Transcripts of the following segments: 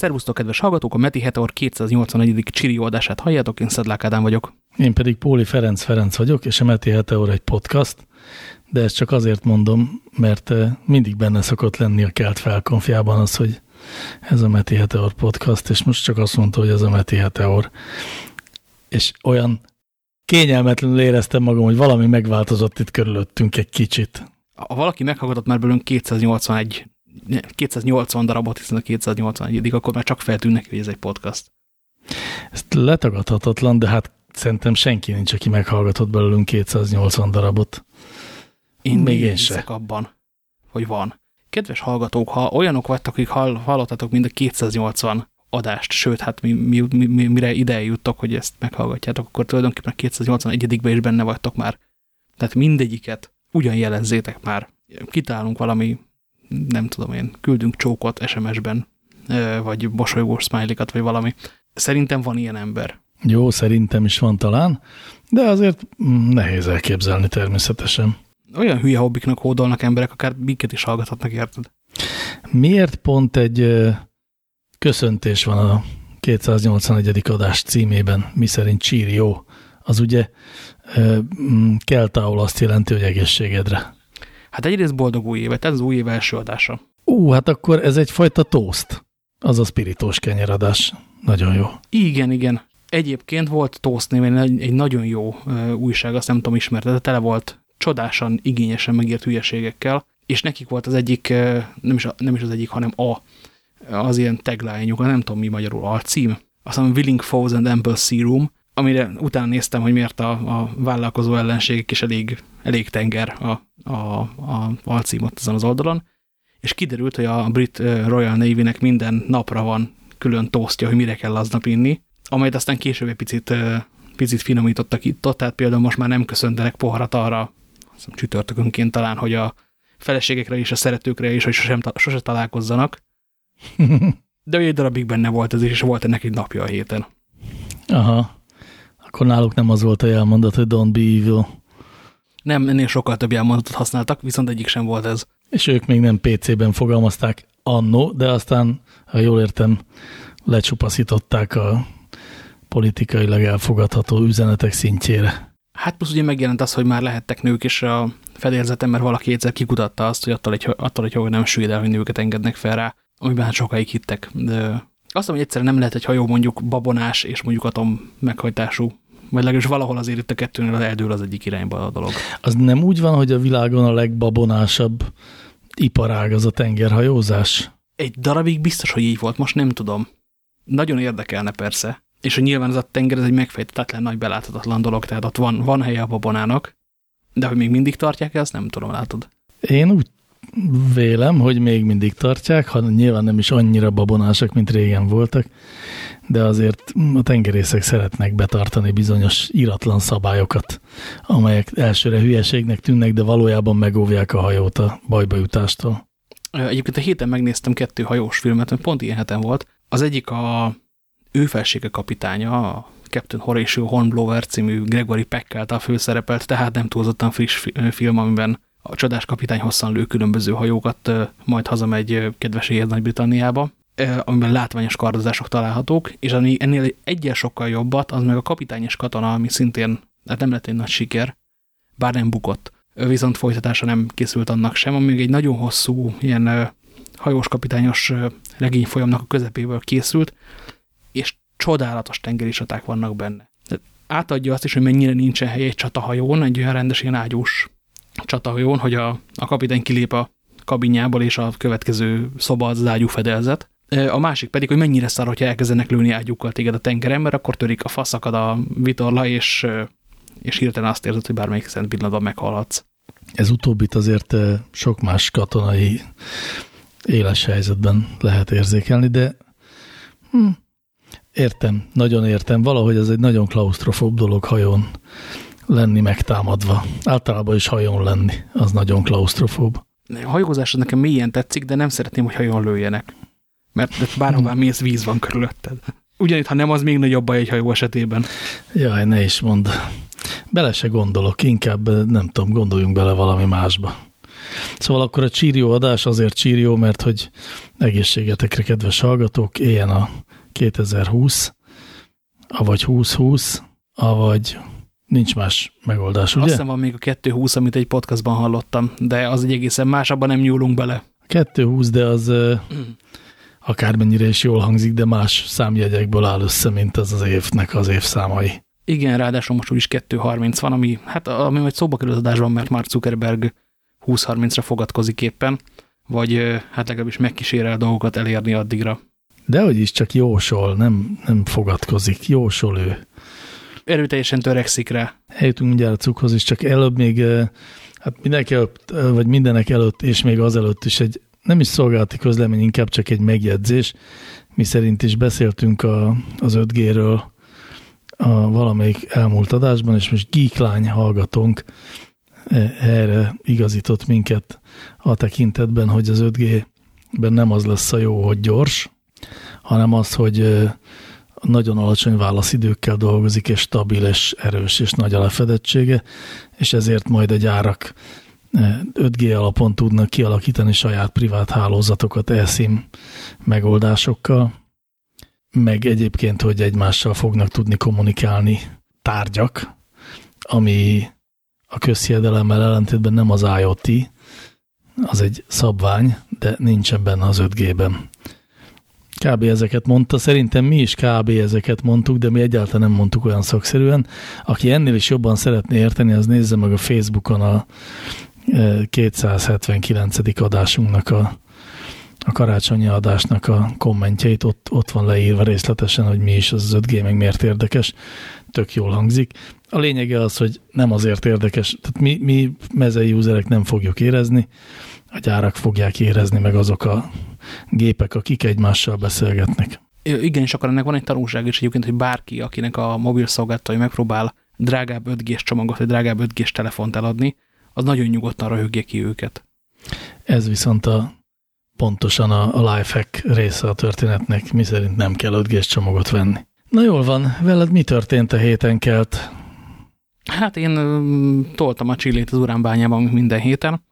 Szervusztok, kedves hallgatók! A Meti Heteor 281. csiri oldását halljátok, én Szedlák Ádám vagyok. Én pedig Póli Ferenc Ferenc vagyok, és a Meti Heteor egy podcast, de ezt csak azért mondom, mert eh, mindig benne szokott lenni a kelt felkonfjában az, hogy ez a Meti Heteor podcast, és most csak azt mondta, hogy ez a Meti Heteor. És olyan kényelmetlenül éreztem magam, hogy valami megváltozott itt körülöttünk egy kicsit. Ha valaki meghallgatott már belőlünk 281 280 darabot, hiszen a 281 akkor már csak feltűnnek hogy ez egy podcast. Ez letagadhatatlan, de hát szerintem senki nincs, aki meghallgatott belőlünk 280 darabot. Én még én sem. abban, hogy van. Kedves hallgatók, ha olyanok vagytok, akik hall, hallottatok mind a 280 adást, sőt, hát mi, mi, mi, mi, mire ide juttok, hogy ezt meghallgatjátok, akkor tulajdonképpen a 281-be is benne vagytok már. Tehát mindegyiket ugyan jelezzétek már. Kitálunk valami nem tudom én, küldünk csókot SMS-ben, vagy mosolygós smiley-kat, vagy valami. Szerintem van ilyen ember. Jó, szerintem is van talán, de azért mm, nehéz elképzelni természetesen. Olyan hülye hobbiknak hódolnak emberek, akár minket is hallgathatnak, érted? Miért pont egy köszöntés van a 281. adás címében, mi szerint csírió? Az ugye mm, keltául azt jelenti, hogy egészségedre. Hát egyrészt boldog új évet, ez az új év első adása. Ú, hát akkor ez egyfajta toast. Az a spirítós kenyeradás. Nagyon jó. Igen, igen. Egyébként volt Toast néven egy, egy nagyon jó uh, újság, azt nem tudom ismerte, de tele volt csodásan, igényesen megírt hülyeségekkel, és nekik volt az egyik, uh, nem, is, nem is az egyik, hanem a, az ilyen tagline nem tudom mi magyarul, a cím, azt mondom, Willing Foes and Ample Serum, amire utána néztem, hogy miért a, a vállalkozó ellenségek is elég, elég tenger a, a, a alcím ott azon az oldalon, és kiderült, hogy a brit Royal Navy-nek minden napra van külön tosztja, hogy mire kell aznap inni, amelyet aztán később egy picit, picit finomítottak itt, tehát például most már nem köszöntenek poharat arra, hiszem, csütörtökönként talán, hogy a feleségekre és a szeretőkre is, hogy sosem, sose találkozzanak. De egy darabig benne volt ez, és volt ennek egy napja a héten. Aha. Akkor náluk nem az volt a jelmondat, hogy don't be evil. Nem, ennél sokkal több jelmondatot használtak, viszont egyik sem volt ez. És ők még nem PC-ben fogalmazták annó, de aztán, ha jól értem, lecsupaszították a politikailag elfogadható üzenetek szintjére. Hát plusz ugye megjelent az, hogy már lehettek nők is a fedélzeten, mert valaki egyszer kikutatta azt, hogy attól egy, attól egy hogy nem süllyed el, hogy nőket engednek fel rá, amiben hát sokáig hittek. De azt mondom, hogy egyszerűen nem lehet egy hajó mondjuk babonás és mondjuk atom meghajtású, vagy legalábbis valahol azért itt a kettőnél eldől az egyik irányba a dolog. Az nem úgy van, hogy a világon a legbabonásabb iparág az a tengerhajózás? Egy darabig biztos, hogy így volt, most nem tudom. Nagyon érdekelne persze. És hogy nyilván ez a tenger ez egy megfejtetlen nagy beláthatatlan dolog, tehát ott van, van helye a babonának, de hogy még mindig tartják ezt nem tudom, látod. Én úgy vélem, hogy még mindig tartják, ha nyilván nem is annyira babonásak, mint régen voltak, de azért a tengerészek szeretnek betartani bizonyos iratlan szabályokat, amelyek elsőre hülyeségnek tűnnek, de valójában megóvják a hajót a bajba jutástól. Egyébként a héten megnéztem kettő hajós filmet, pont ilyen heten volt. Az egyik a ő felsége kapitánya, a Captain Horatio Hornblower című Gregory Peck által főszerepelt, tehát nem túlzottan friss film, amiben a csodás kapitány hosszan lő különböző hajókat, majd hazamegy kedveséhez Nagy-Britanniába, amiben látványos kardozások találhatók, és ami ennél egyel sokkal jobbat, az meg a kapitányos katona, ami szintén hát nem lett egy nagy siker, bár nem bukott. Viszont folytatása nem készült annak sem, ami még egy nagyon hosszú, ilyen hajós kapitányos regény folyamnak a közepéből készült, és csodálatos tengeri csaták vannak benne. Tehát átadja azt is, hogy mennyire nincsen hely egy csatahajón, egy olyan rendes ilyen ágyús csatahajón, hogy a, a kapitány kilép a kabinjából, és a következő szoba az, ágyú fedelzet. A másik pedig, hogy mennyire szar, hogyha elkezdenek lőni ágyúkkal téged a tengeren, mert akkor törik a faszakad a vitorla, és, és hirtelen azt érzed, hogy bármelyik szent pillanatban meghalhatsz. Ez utóbbit azért sok más katonai éles helyzetben lehet érzékelni, de hm, értem, nagyon értem. Valahogy ez egy nagyon klaustrofób dolog hajón lenni megtámadva. Általában is hajón lenni, az nagyon klaustrofób. A hajózás nekem mélyen tetszik, de nem szeretném, hogy hajón lőjenek. Mert bárhová mész, víz van körülötted. Ugyanitt, ha nem, az még nagyobb baj egy hajó esetében. Jaj, ne is mond. Bele se gondolok, inkább nem tudom, gondoljunk bele valami másba. Szóval akkor a csírió adás azért csírió, mert hogy egészségetekre, kedves hallgatók, éljen a 2020, avagy 2020, avagy nincs más megoldás, ugye? Azt hiszem van még a 220, amit egy podcastban hallottam, de az egy egészen más, abban nem nyúlunk bele. 220, de az akármennyire is jól hangzik, de más számjegyekből áll össze, mint az az évnek az évszámai. Igen, ráadásul most úgyis 2.30 van, ami, hát, ami majd szóba kerül adásban, mert Mark Zuckerberg 20.30-ra fogadkozik éppen, vagy hát legalábbis megkísérel dolgokat elérni addigra. De hogy is csak jósol, nem, nem fogadkozik, jósol ő. Erőteljesen törekszik rá. Eljutunk mindjárt a cukhoz is, csak előbb még, hát mindenek előtt, vagy mindenek előtt, és még azelőtt is egy nem is szolgálati közlemény, inkább csak egy megjegyzés. Mi szerint is beszéltünk a, az 5G-ről a valamelyik elmúlt adásban, és most Geeklány hallgatónk e, erre igazított minket a tekintetben, hogy az 5G-ben nem az lesz a jó, hogy gyors, hanem az, hogy nagyon alacsony válaszidőkkel dolgozik, és stabil, és erős, és nagy a lefedettsége, és ezért majd a gyárak 5G alapon tudnak kialakítani saját privát hálózatokat elszín megoldásokkal, meg egyébként, hogy egymással fognak tudni kommunikálni tárgyak, ami a közhiedelemmel ellentétben nem az IoT, az egy szabvány, de nincsen benne az 5G-ben. Kb. ezeket mondta, szerintem mi is kb. ezeket mondtuk, de mi egyáltalán nem mondtuk olyan szakszerűen. Aki ennél is jobban szeretné érteni, az nézze meg a Facebookon a 279. adásunknak a, a karácsonyi adásnak a kommentjeit, ott, ott van leírva részletesen, hogy mi is az 5G, meg miért érdekes, tök jól hangzik. A lényege az, hogy nem azért érdekes, tehát mi, mi mezei userek nem fogjuk érezni, a gyárak fogják érezni, meg azok a gépek, akik egymással beszélgetnek. Igen, és akkor ennek van egy tanulság is egyébként, hogy bárki, akinek a mobil szolgáltatói megpróbál drágább 5G-s csomagot, vagy drágább 5G-s telefont eladni, az nagyon nyugodtan röhögje ki őket. Ez viszont a pontosan a, a lifehack része a történetnek, mi szerint nem kell 5 csomagot venni. Na jól van, veled mi történt a héten kelt? Hát én toltam a csillét az uránbányában minden héten,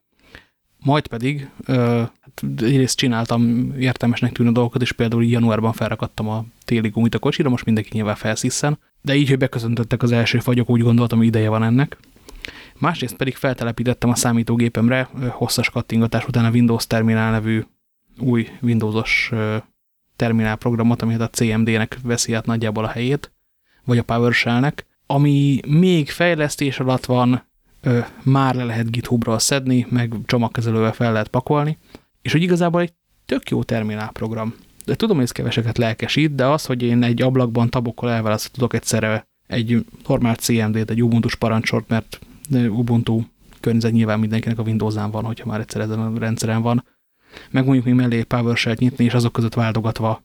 majd pedig ö, hát egyrészt csináltam értelmesnek tűnő dolgokat, és például januárban felrakadtam a téli gumit a kocsira, most mindenki nyilván felsziszen, de így, hogy beköszöntöttek az első fagyok, úgy gondoltam, hogy ideje van ennek. Másrészt pedig feltelepítettem a számítógépemre hosszas kattingatás után a Windows Terminál nevű új Windowsos terminál programot, ami hát a CMD-nek veszi át nagyjából a helyét, vagy a PowerShell-nek, ami még fejlesztés alatt van, már le lehet GitHubról szedni, meg csomagkezelővel fel lehet pakolni, és hogy igazából egy tök jó terminál program. De tudom, hogy ez keveseket lelkesít, de az, hogy én egy ablakban tabokkal elválaszthatok egyszerre egy normál CMD-t, egy Ubuntu parancsort, mert Ubuntu környezet nyilván mindenkinek a Windows-án van, hogyha már egyszer ezen a rendszeren van. Meg mondjuk még mellé PowerShell-t nyitni, és azok között váltogatva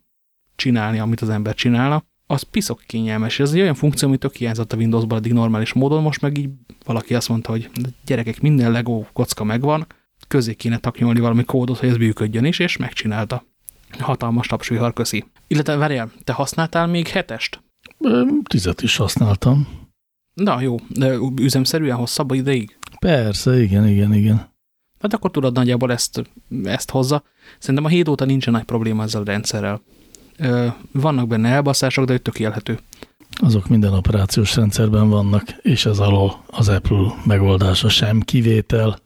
csinálni, amit az ember csinálna, az piszok kényelmes. Ez egy olyan funkció, ami tök hiányzott a Windowsban eddig normális módon, most meg így valaki azt mondta, hogy gyerekek, minden Lego kocka megvan, közé kéne taknyolni valami kódot, hogy ez működjön is, és megcsinálta. Hatalmas tapsvihar, köszi. Illetve várjál, te használtál még hetest? Tizet is használtam. Na jó, de üzemszerűen hosszabb ideig? Persze, igen, igen, igen. Hát akkor tudod nagyjából ezt, ezt hozza. Szerintem a hét óta nincsen nagy probléma ezzel a rendszerrel. Vannak benne elbaszások, de tök élhető. Azok minden operációs rendszerben vannak, és ez alól az Apple megoldása sem kivétel.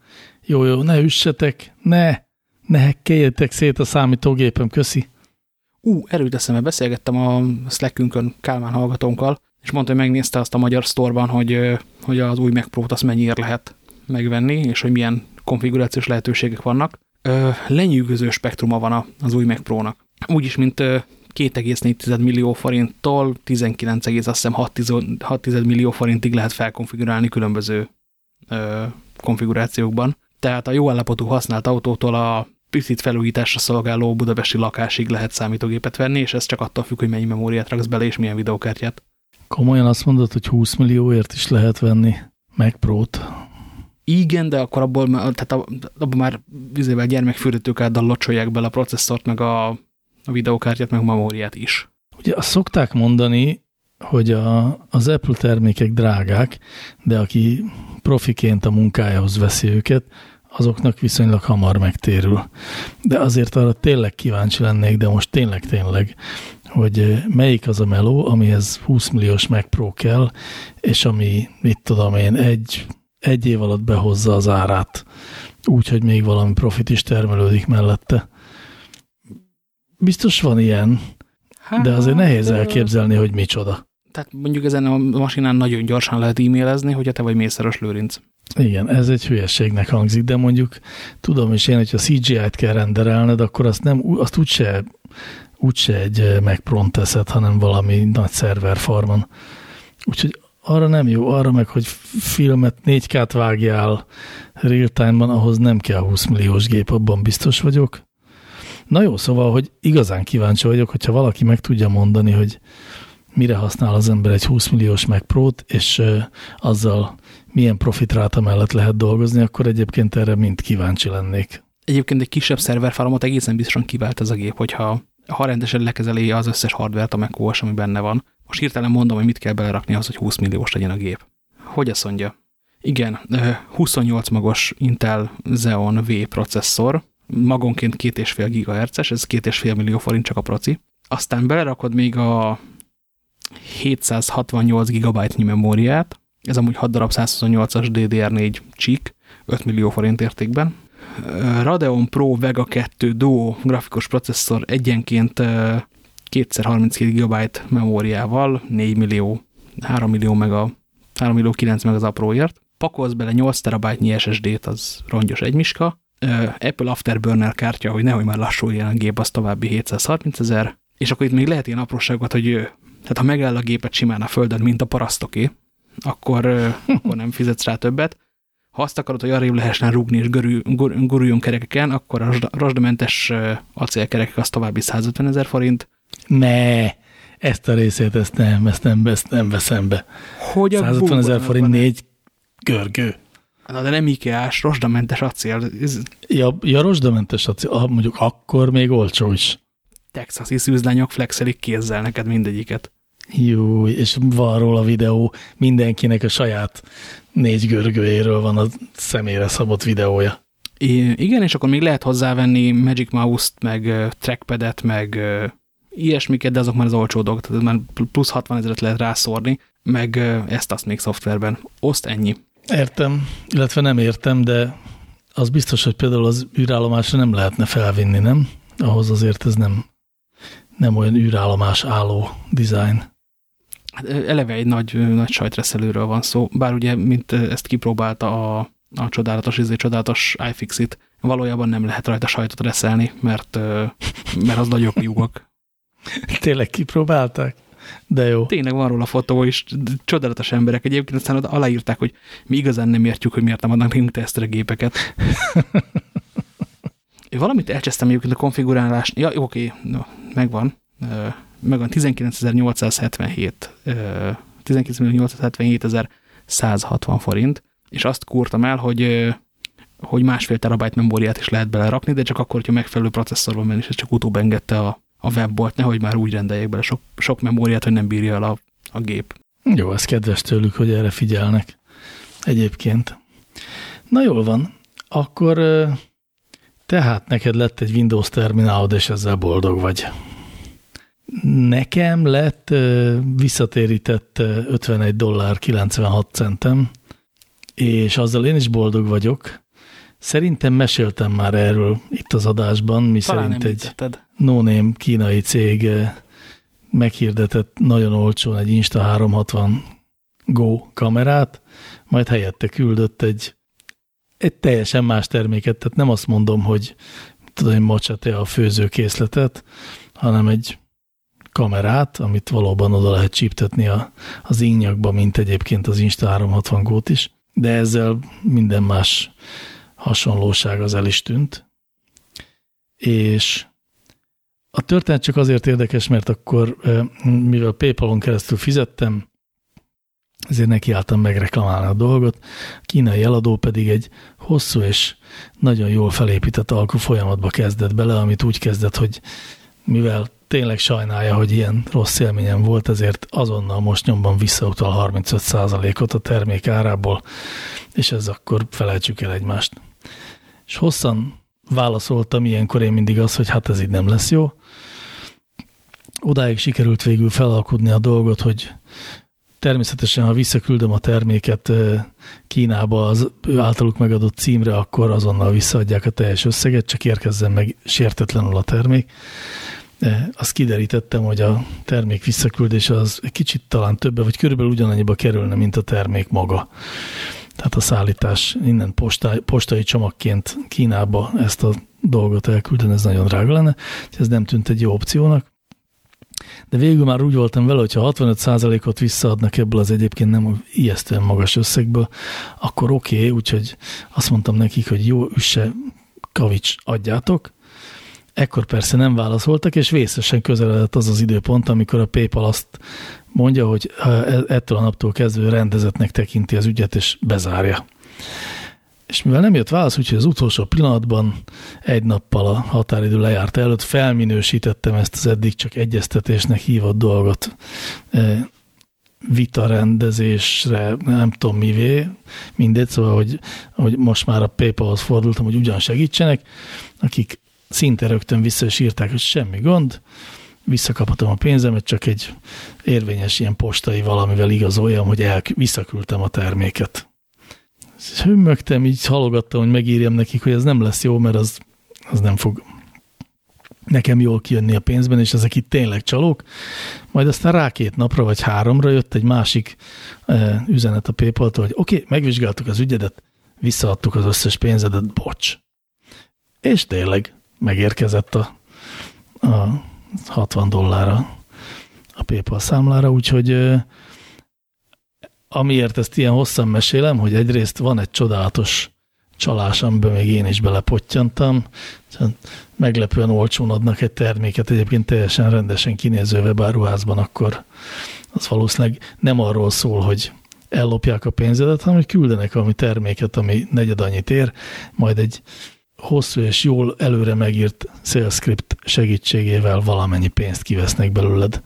Jó, jó, ne üssetek, ne, ne hekkeljetek szét a számítógépem, köszi. Ú, erőt eszembe beszélgettem a Slackünkön Kálmán hallgatónkkal, és mondta, hogy megnézte azt a magyar sztorban, hogy, hogy az új Mac Pro-t azt mennyire lehet megvenni, és hogy milyen konfigurációs lehetőségek vannak. Lenyűgöző spektruma van az új Mac Pro-nak. Úgyis, mint 2,4 millió forinttól 19,6 millió forintig lehet felkonfigurálni különböző konfigurációkban. Tehát a jó állapotú használt autótól a picit felújításra szolgáló budapesti lakásig lehet számítógépet venni, és ez csak attól függ, hogy mennyi memóriát raksz bele, és milyen videókártyát. Komolyan azt mondod, hogy 20 millióért is lehet venni Mac Pro-t? Igen, de akkor abból, tehát abból már vizével gyermekfürdőtőkáddal locsolják bele a processzort, meg a, a videókártyát, meg a memóriát is. Ugye azt szokták mondani, hogy a, az Apple termékek drágák, de aki profiként a munkájához veszi őket, azoknak viszonylag hamar megtérül. De azért arra tényleg kíváncsi lennék, de most tényleg-tényleg, hogy melyik az a meló, amihez 20 milliós Mac Pro kell, és ami, mit tudom én, egy, egy év alatt behozza az árát, úgy, hogy még valami profit is termelődik mellette. Biztos van ilyen, hát, de azért nehéz elképzelni, hogy micsoda. Tehát mondjuk ezen a masinán nagyon gyorsan lehet e-mailezni, hogyha te vagy Mészáros Lőrinc. Igen, ez egy hülyeségnek hangzik, de mondjuk tudom is én, hogyha CGI-t kell renderelned, akkor azt, nem, azt úgyse, úgyse egy megpront teszed, hanem valami nagy szerverfarmon. Úgyhogy arra nem jó, arra meg, hogy filmet 4K-t vágjál real-time-ban, ahhoz nem kell 20 milliós gép, abban biztos vagyok. Na jó, szóval, hogy igazán kíváncsi vagyok, hogyha valaki meg tudja mondani, hogy mire használ az ember egy 20 milliós Mac és azzal milyen profitráta mellett lehet dolgozni, akkor egyébként erre mind kíváncsi lennék. Egyébként egy kisebb szerverfarmot egészen biztosan kivált ez a gép, hogyha ha rendesen lekezeli az összes hardvert a macOS, ami benne van. Most hirtelen mondom, hogy mit kell belerakni az, hogy 20 milliós legyen a gép. Hogy azt mondja? Igen, 28 magos Intel Xeon V processzor, magonként 2,5 GHz-es, ez 2,5 millió forint csak a proci. Aztán belerakod még a 768 GB-nyi memóriát, ez amúgy 6 darab 128-as DDR4 csík, 5 millió forint értékben. Radeon Pro Vega 2 Duo grafikus processzor egyenként 2x32 GB memóriával, 4 millió, 3 millió meg a 3 millió 9 meg az apróért. Pakolsz bele 8 terabájtnyi SSD-t, az rongyos egymiska. Apple Afterburner kártya, hogy nehogy már lassuljon a gép, az további 730 ezer. És akkor itt még lehet ilyen apróságot, hogy tehát ha megáll a gépet simán a földön, mint a parasztoké, akkor, akkor nem fizetsz rá többet. Ha azt akarod, hogy arrébb lehessen rúgni és görül, guruljon kerekeken, akkor a rozsdamentes acélkerekek az további 150 ezer forint. Ne, ezt a részét, ezt nem, ezt nem, ezt nem veszem be. Hogy 150 ezer forint négy görgő. Na, de nem IKEA-s, rozsdamentes acél. Ja, ja, rozsdamentes acél, mondjuk akkor még olcsó is. Texasi szűzlányok flexelik kézzel neked mindegyiket. Jó, és van róla videó, mindenkinek a saját négy görgőjéről van a személyre szabott videója. I igen, és akkor még lehet hozzávenni Magic Mouse-t, meg trackpadet, meg ilyesmiket, de azok már az olcsó dolgok, tehát már plusz 60 ezeret lehet rászórni, meg ezt azt még szoftverben. Oszt ennyi. Értem, illetve nem értem, de az biztos, hogy például az űrállomásra nem lehetne felvinni, nem? Ahhoz azért ez nem, nem olyan űrállomás álló design. Hát, eleve egy nagy, nagy sajtreszelőről van szó, bár ugye, mint ezt kipróbálta a, a csodálatos, izé, csodálatos iFixit, valójában nem lehet rajta sajtot reszelni, mert, mert az nagyobb lyukak. Tényleg kipróbálták? De jó. Tényleg van róla fotó is, csodálatos emberek. Egyébként aztán aláírták, hogy mi igazán nem értjük, hogy miért nem adnak nekünk tesztre gépeket. Valamit elcsesztem egyébként a konfigurálás. Ja, oké, no, megvan megvan 19.877 19.877.160 forint, és azt kúrtam el, hogy hogy másfél terabájt memóriát is lehet belerakni, de csak akkor, hogyha megfelelő processzorban menni, és ez csak utóbb engedte a, a webbolt, nehogy már úgy rendeljék bele sok, sok memóriát, hogy nem bírja el a, a gép. Jó, ez kedves tőlük, hogy erre figyelnek egyébként. Na jól van, akkor tehát neked lett egy Windows terminálod, és ezzel boldog vagy. Nekem lett visszatérített 51 dollár 96 centem, és azzal én is boldog vagyok. Szerintem meséltem már erről itt az adásban, mi Talán szerint egy no kínai cég meghirdetett nagyon olcsón egy Insta360 Go kamerát, majd helyette küldött egy, egy teljesen más terméket, tehát nem azt mondom, hogy tudom, hogy mocsate a főzőkészletet, hanem egy kamerát, amit valóban oda lehet csíptetni a, az ínyakba, mint egyébként az Insta360 gót is, de ezzel minden más hasonlóság az el is tűnt. És a történet csak azért érdekes, mert akkor, mivel Paypalon keresztül fizettem, ezért nekiálltam megreklamálni a dolgot, a kínai eladó pedig egy hosszú és nagyon jól felépített alkú folyamatba kezdett bele, amit úgy kezdett, hogy mivel tényleg sajnálja, hogy ilyen rossz élményem volt, ezért azonnal most nyomban visszautal 35%-ot a termék árából, és ez akkor felejtsük el egymást. És hosszan válaszoltam ilyenkor én mindig az, hogy hát ez így nem lesz jó. Odáig sikerült végül felalkudni a dolgot, hogy természetesen, ha visszaküldöm a terméket Kínába az ő általuk megadott címre, akkor azonnal visszaadják a teljes összeget, csak érkezzen meg sértetlenül a termék. Azt kiderítettem, hogy a termék visszaküldése az kicsit talán többe, vagy körülbelül ugyanannyiba kerülne, mint a termék maga. Tehát a szállítás innen postai, postai csomagként Kínába ezt a dolgot elküldeni, ez nagyon drága lenne, ez nem tűnt egy jó opciónak. De végül már úgy voltam vele, hogyha 65%-ot visszaadnak ebből az egyébként nem ijesztően magas összegből, akkor oké, okay, úgyhogy azt mondtam nekik, hogy jó, üsse kavics, adjátok. Ekkor persze nem válaszoltak, és vészesen közeledett az az időpont, amikor a PayPal azt mondja, hogy e- ettől a naptól kezdve rendezetnek tekinti az ügyet, és bezárja. És mivel nem jött válasz, úgyhogy az utolsó pillanatban egy nappal a határidő lejárt előtt felminősítettem ezt az eddig csak egyeztetésnek hívott dolgot e, vitarendezésre, nem tudom mivé, mindegy, szóval, hogy, hogy most már a PayPal-hoz fordultam, hogy ugyan segítsenek, akik szinte rögtön vissza is írták, hogy semmi gond, visszakaphatom a pénzemet, csak egy érvényes ilyen postai valamivel igazoljam, hogy el, visszaküldtem a terméket. Hümmögtem, így halogattam, hogy megírjam nekik, hogy ez nem lesz jó, mert az, az nem fog nekem jól kijönni a pénzben, és ezek itt tényleg csalók. Majd aztán rá két napra vagy háromra jött egy másik e, üzenet a PayPal-tól, hogy oké, okay, megvizsgáltuk az ügyedet, visszaadtuk az összes pénzedet, bocs. És tényleg megérkezett a, a 60 dollárra a PayPal számlára, úgyhogy amiért ezt ilyen hosszan mesélem, hogy egyrészt van egy csodálatos csalás, amiben még én is belepottyantam. Meglepően olcsón adnak egy terméket, egyébként teljesen rendesen kinéző webáruházban, akkor az valószínűleg nem arról szól, hogy ellopják a pénzedet, hanem hogy küldenek valami terméket, ami negyed annyit ér, majd egy hosszú és jól előre megírt sales script segítségével valamennyi pénzt kivesznek belőled,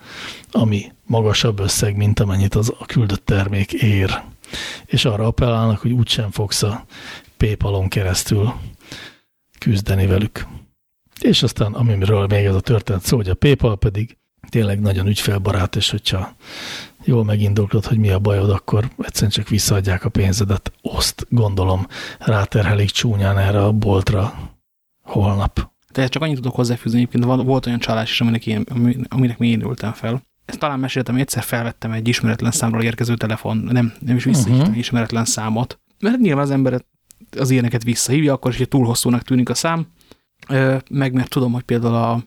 ami magasabb összeg, mint amennyit az a küldött termék ér. És arra appellálnak, hogy úgysem fogsz a PayPal-on keresztül küzdeni velük. És aztán, amiről még ez a történet szó, hogy a PayPal pedig tényleg nagyon ügyfélbarát, és hogyha jól megindoklod, hogy mi a bajod, akkor egyszerűen csak visszaadják a pénzedet. Oszt, gondolom, ráterhelik csúnyán erre a boltra holnap. Tehát csak annyit tudok hozzáfűzni, egyébként volt olyan csalás is, aminek, én, aminek mi én ültem fel. Ezt talán meséltem, egyszer felvettem egy ismeretlen számról érkező telefon, nem, nem is visszahívtam uh mhm. -huh. ismeretlen számot. Mert nyilván az ember az ilyeneket visszahívja, akkor is, hogy túl hosszúnak tűnik a szám, meg mert tudom, hogy például a,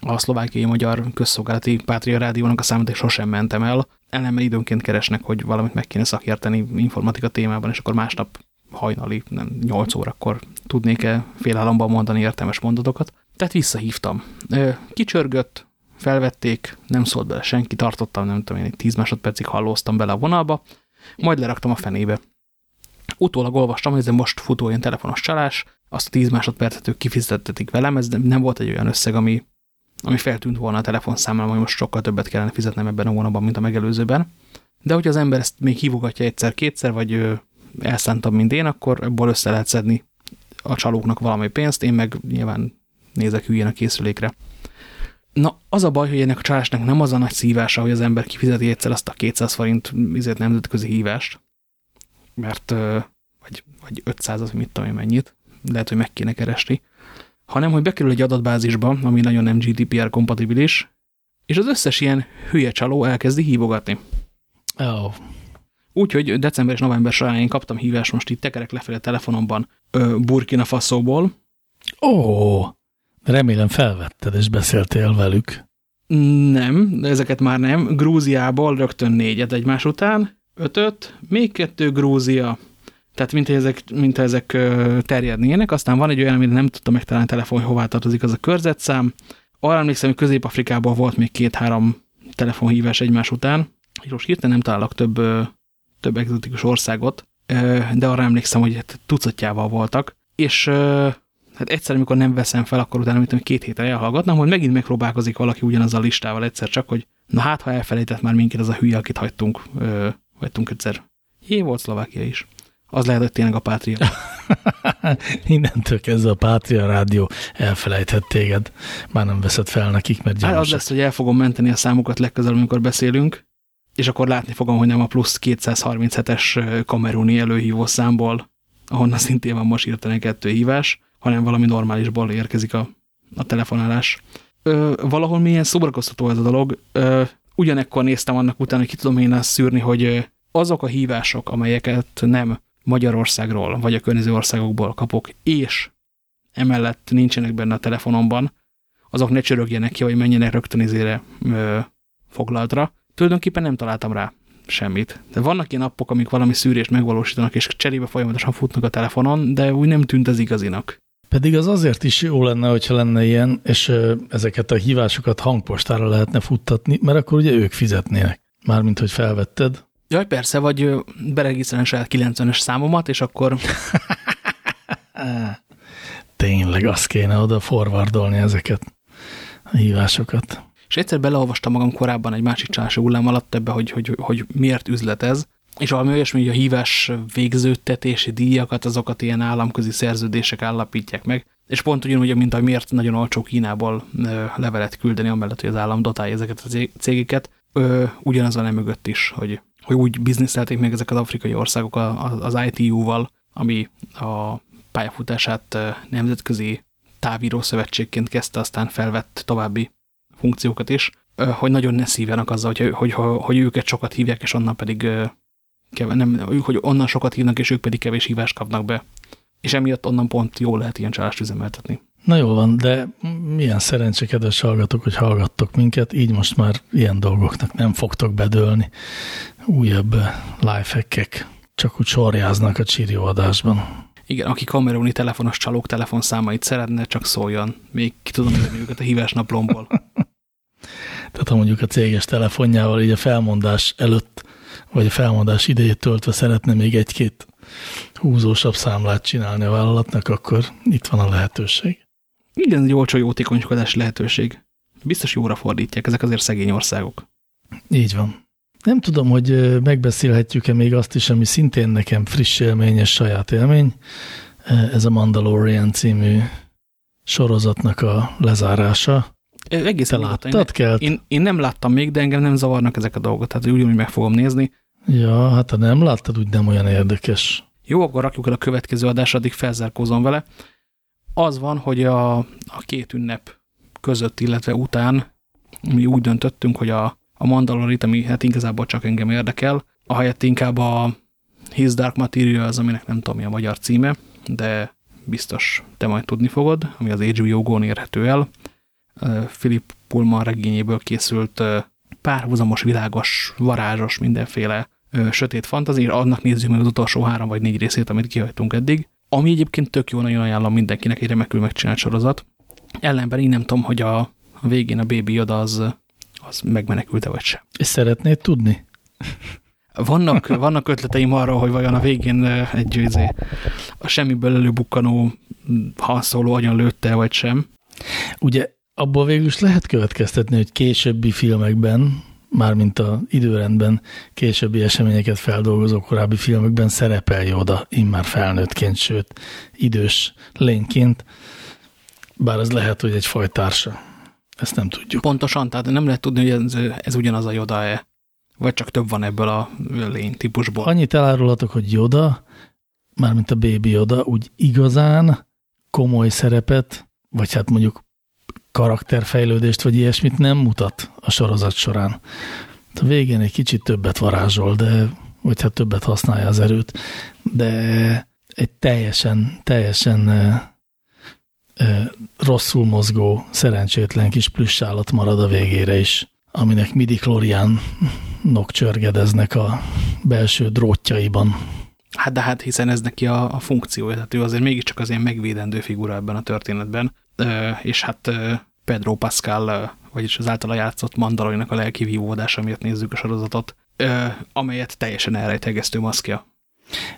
a szlovákiai magyar közszolgálati Pátria Rádiónak a számot és sosem mentem el, ellenben időnként keresnek, hogy valamit meg kéne szakérteni informatika témában, és akkor másnap hajnali, nem 8 órakor tudnék-e félállamban mondani értelmes mondatokat. Tehát visszahívtam. Kicsörgött, felvették, nem szólt bele senki, tartottam, nem tudom én, 10 másodpercig hallóztam bele a vonalba, majd leraktam a fenébe. Utólag olvastam, hogy ez most futó ilyen telefonos csalás, azt a 10 másodpercet ők kifizettetik velem, ez nem volt egy olyan összeg, ami ami feltűnt volna a telefonszámlám, hogy most sokkal többet kellene fizetnem ebben a hónapban, mint a megelőzőben. De hogyha az ember ezt még hívogatja egyszer-kétszer, vagy elszántabb, mint én, akkor ebből össze lehet szedni a csalóknak valami pénzt, én meg nyilván nézek hülyén a készülékre. Na, az a baj, hogy ennek a csalásnak nem az a nagy szívása, hogy az ember kifizeti egyszer azt a 200 forint izért nemzetközi hívást, mert, vagy, vagy 500, az, mit tudom én mennyit, lehet, hogy meg kéne keresni, hanem hogy bekerül egy adatbázisba, ami nagyon nem GDPR kompatibilis, és az összes ilyen hülye csaló elkezdi hívogatni. Oh. Úgyhogy december és november során én kaptam hívást most itt tekerek lefelé a telefonomban ö, Burkina Faso-ból. Ó, oh, remélem felvetted és beszéltél velük. Nem, de ezeket már nem. Grúziából rögtön négyet egymás után, ötöt, még kettő Grúzia, tehát mint ezek, mint ezek terjednének, aztán van egy olyan, amit nem tudtam megtalálni telefon, hogy hová tartozik az a körzetszám. Arra emlékszem, hogy Közép-Afrikában volt még két-három telefonhívás egymás után, és most hirtelen nem találok több, több egzotikus országot, de arra emlékszem, hogy hát tucatjával voltak, és hát egyszer, amikor nem veszem fel, akkor utána, mint két hétre elhallgatnám, hogy megint megpróbálkozik valaki ugyanaz a listával egyszer csak, hogy na hát, ha elfelejtett már minket az a hülye, akit hagytunk, hagytunk egyszer. Jé, volt Szlovákia is az lehet, hogy tényleg a pátria. Innentől kezdve a Pátria Rádió elfelejthet téged. Már nem veszed fel nekik, mert gyanúsak. Hát az lesz, hogy el fogom menteni a számokat legközelebb, amikor beszélünk, és akkor látni fogom, hogy nem a plusz 237-es kameruni előhívó számból, ahonnan szintén van most írtani kettő hívás, hanem valami normálisból érkezik a, a telefonálás. Ö, valahol milyen szórakoztató ez a dolog. Ö, ugyanekkor néztem annak után, hogy ki tudom én azt szűrni, hogy azok a hívások, amelyeket nem Magyarországról vagy a környező országokból kapok, és emellett nincsenek benne a telefonomban, azok ne csörögjenek ki, vagy menjenek rögtön izére ö, foglaltra. Tulajdonképpen nem találtam rá semmit. De vannak ilyen appok, amik valami szűrést megvalósítanak, és cserébe folyamatosan futnak a telefonon, de úgy nem tűnt az igazinak. Pedig az azért is jó lenne, hogyha lenne ilyen, és ezeket a hívásokat hangpostára lehetne futtatni, mert akkor ugye ők fizetnének. Mármint, hogy felvetted. Jaj, persze, vagy beregisztrálni saját 90-es számomat, és akkor... Tényleg, azt kéne oda forwardolni ezeket a hívásokat. És egyszer beleolvastam magam korábban egy másik csalási hullám alatt ebbe, hogy, hogy, hogy miért üzlet ez, és valami olyasmi, hogy a hívás végződtetési díjakat, azokat ilyen államközi szerződések állapítják meg, és pont ugyanúgy, mint hogy miért nagyon olcsó Kínából levelet küldeni, amellett, hogy az állam dotálja ezeket a cégeket, ugyanaz van mögött is, hogy, hogy úgy bizniszelték meg ezek az afrikai országok az ITU-val, ami a pályafutását nemzetközi távíró szövetségként kezdte, aztán felvett további funkciókat is, hogy nagyon ne szívjanak azzal, hogy, hogy, hogy, őket sokat hívják, és onnan pedig nem, hogy onnan sokat hívnak, és ők pedig kevés hívást kapnak be. És emiatt onnan pont jól lehet ilyen csalást üzemeltetni. Na jó van, de milyen szerencsé, kedves hallgatók, hogy hallgattok minket, így most már ilyen dolgoknak nem fogtok bedőlni. Újabb lifehackek csak úgy sorjáznak a csírió adásban. Igen, aki kameruni telefonos csalók telefonszámait szeretne, csak szóljon. Még ki tudom írni őket a hívás naplomból. Tehát ha mondjuk a céges telefonjával így a felmondás előtt, vagy a felmondás idejét töltve szeretne még egy-két húzósabb számlát csinálni a vállalatnak, akkor itt van a lehetőség. Igen, egy olcsó jótékonykodási lehetőség. Biztos jóra fordítják, ezek azért szegény országok. Így van. Nem tudom, hogy megbeszélhetjük-e még azt is, ami szintén nekem friss élmény és saját élmény. Ez a Mandalorian című sorozatnak a lezárása. Egész Te láttad, én, én, én nem láttam még, de engem nem zavarnak ezek a dolgok, tehát úgy, meg fogom nézni. Ja, hát ha nem láttad, úgy nem olyan érdekes. Jó, akkor rakjuk el a következő adásra, addig felzárkózom vele. Az van, hogy a, a két ünnep között, illetve után mi úgy döntöttünk, hogy a, a Mandalorit, ami hát igazából csak engem érdekel, ahelyett inkább a His Dark Material az, aminek nem tudom mi a magyar címe, de biztos te majd tudni fogod, ami az HBO Go-n érhető el. Philip Pullman regényéből készült párhuzamos, világos, varázsos, mindenféle sötét fantazi, annak nézzük meg az utolsó három vagy négy részét, amit kihajtunk eddig. Ami egyébként tök jó, nagyon ajánlom mindenkinek, egy remekül megcsinált sorozat. Ellenben én nem tudom, hogy a, a végén a Baby Yoda az, az megmenekült-e vagy sem. És szeretnéd tudni? Vannak, vannak ötleteim arról, hogy vajon a végén egy izé, a semmiből előbukkanó hanszóló agyon lőtte, vagy sem. Ugye abból végül is lehet következtetni, hogy későbbi filmekben, mármint a időrendben későbbi eseményeket feldolgozó korábbi filmekben szerepel Yoda, immár felnőttként, sőt, idős lényként, bár ez lehet, hogy egy fajtársa. Ezt nem tudjuk. Pontosan, tehát nem lehet tudni, hogy ez, ez ugyanaz a Yoda-e, vagy csak több van ebből a lény típusból. Annyit elárulhatok, hogy Yoda, mármint a Baby Yoda, úgy igazán komoly szerepet, vagy hát mondjuk karakterfejlődést, vagy ilyesmit nem mutat a sorozat során. A végén egy kicsit többet varázsol, de, vagy hát többet használja az erőt, de egy teljesen, teljesen rosszul mozgó, szerencsétlen kis plüssállat marad a végére is, aminek midi nok csörgedeznek a belső drótjaiban. Hát de hát hiszen ez neki a, a funkciója, tehát ő azért mégiscsak az ilyen megvédendő figura ebben a történetben, és hát Pedro Pascal, vagyis az általa játszott Mandalorinak a lelki vívódása miatt nézzük a sorozatot, amelyet teljesen elrejtegesztő maszkja.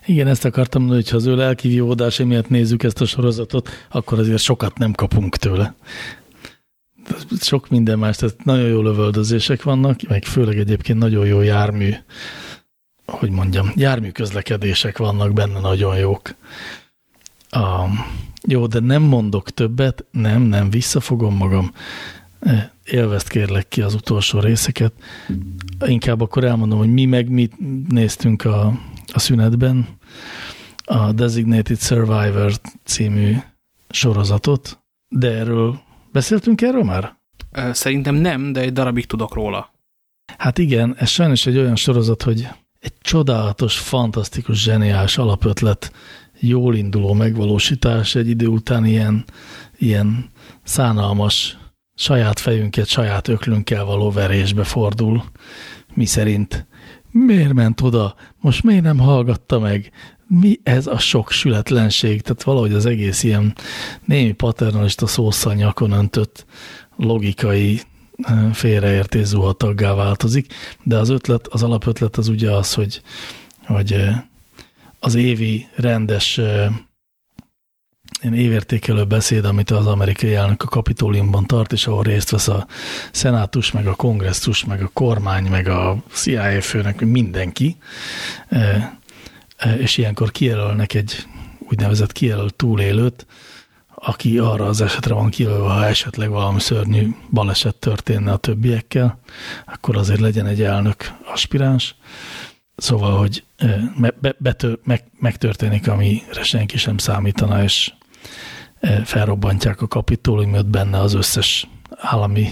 Igen, ezt akartam mondani, hogy ha az ő lelki vívódása miatt nézzük ezt a sorozatot, akkor azért sokat nem kapunk tőle. Sok minden más, tehát nagyon jó lövöldözések vannak, meg főleg egyébként nagyon jó jármű, hogy mondjam, jármű közlekedések vannak benne nagyon jók A, jó, de nem mondok többet, nem, nem, visszafogom magam. Élvezt kérlek ki az utolsó részeket. Inkább akkor elmondom, hogy mi meg mit néztünk a, a szünetben. A Designated Survivor című sorozatot, de erről beszéltünk erről már? Szerintem nem, de egy darabig tudok róla. Hát igen, ez sajnos egy olyan sorozat, hogy egy csodálatos, fantasztikus, zseniális alapötlet, jól induló megvalósítás, egy idő után ilyen, ilyen szánalmas, saját fejünket, saját öklünkkel való verésbe fordul, mi szerint. Miért ment oda, most miért nem hallgatta meg, mi ez a sok sületlenség, tehát valahogy az egész ilyen némi paternalista szószal nyakon öntött logikai félreértés zuhataggá változik, de az ötlet, az alapötlet az ugye az, hogy, hogy az évi rendes évértékelő beszéd, amit az amerikai elnök a kapitóliumban tart, és ahol részt vesz a szenátus, meg a kongresszus, meg a kormány, meg a CIA főnek, mindenki, és ilyenkor kijelölnek egy úgynevezett kijelölt túlélőt, aki arra az esetre van kijelölve, ha esetleg valami szörnyű baleset történne a többiekkel, akkor azért legyen egy elnök aspiráns. Szóval, hogy be, betör, meg, megtörténik, amire senki sem számítana, és felrobbantják a kapitóliumot benne az összes állami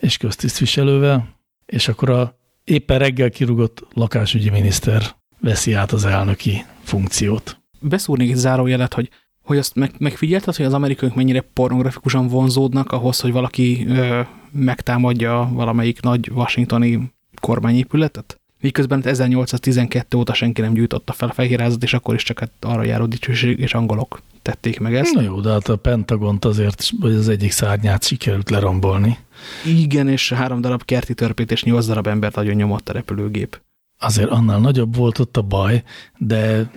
és köztisztviselővel, és akkor a éppen reggel kirúgott lakásügyi miniszter veszi át az elnöki funkciót. Beszúrnék egy zárójelet, hogy hogy azt meg, megfigyelted, hogy az amerikaiak mennyire pornografikusan vonzódnak ahhoz, hogy valaki ö, megtámadja valamelyik nagy washingtoni kormányépületet? Miközben 1812 óta senki nem gyújtotta fel a fehérházat, és akkor is csak hát arra járó dicsőség és angolok tették meg ezt. Na jó, de hát a Pentagont azért, vagy az egyik szárnyát sikerült lerombolni. Igen, és három darab kerti törpét és nyolc darab embert nagyon nyomott a repülőgép. Azért annál nagyobb volt ott a baj, de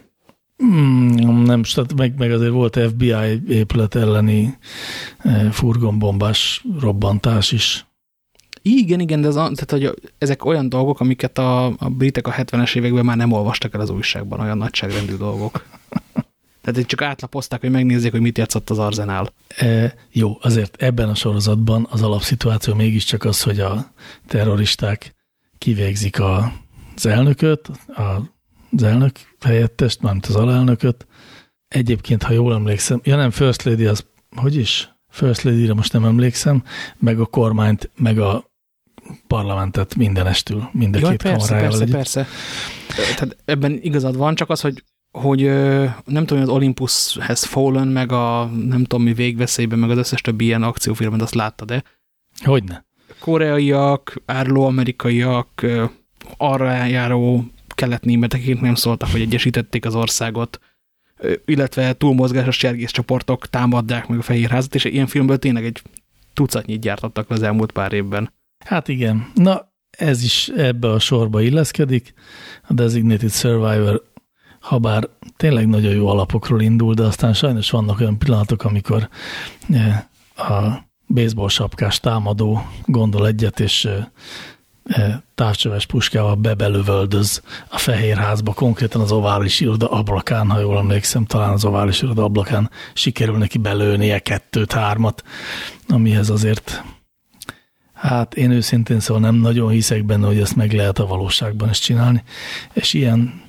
Mm, nem, meg, meg azért volt FBI épület elleni eh, furgonbombás robbantás is. Igen, igen, de az, tehát, hogy ezek olyan dolgok, amiket a, a britek a 70-es években már nem olvastak el az újságban, olyan nagyságrendű dolgok. Tehát itt csak átlapozták, hogy megnézzék, hogy mit játszott az arzenál. E, jó, azért ebben a sorozatban az alapszituáció mégiscsak az, hogy a terroristák kivégzik a, az elnököt, a az elnök helyettest, mármint az alelnököt. Egyébként, ha jól emlékszem, ja nem, First Lady az, hogy is? First Lady-re most nem emlékszem, meg a kormányt, meg a parlamentet mindenestül, mind a Jaj, két persze, persze, persze. Tehát ebben igazad van, csak az, hogy hogy nem tudom, hogy az Olympus has fallen, meg a nem tudom mi végveszélyben, meg az összes többi ilyen akciófilmet, azt látta, de Hogyne. Koreaiak, árló amerikaiak, arra járó kelet-németekért nem szóltak, hogy egyesítették az országot, illetve túlmozgásos csergész csoportok támadják meg a Fehérházat, és ilyen filmből tényleg egy tucatnyit gyártottak az elmúlt pár évben. Hát igen. Na, ez is ebbe a sorba illeszkedik. A Designated Survivor, ha bár tényleg nagyon jó alapokról indul, de aztán sajnos vannak olyan pillanatok, amikor a baseball sapkás támadó gondol egyet, és E, távcsöves puskával bebelövöldöz a Fehérházba, konkrétan az ovális iroda ablakán, ha jól emlékszem, talán az ovális iroda ablakán sikerül neki belőnie kettőt, hármat, amihez azért hát én őszintén szóval nem nagyon hiszek benne, hogy ezt meg lehet a valóságban is csinálni, és ilyen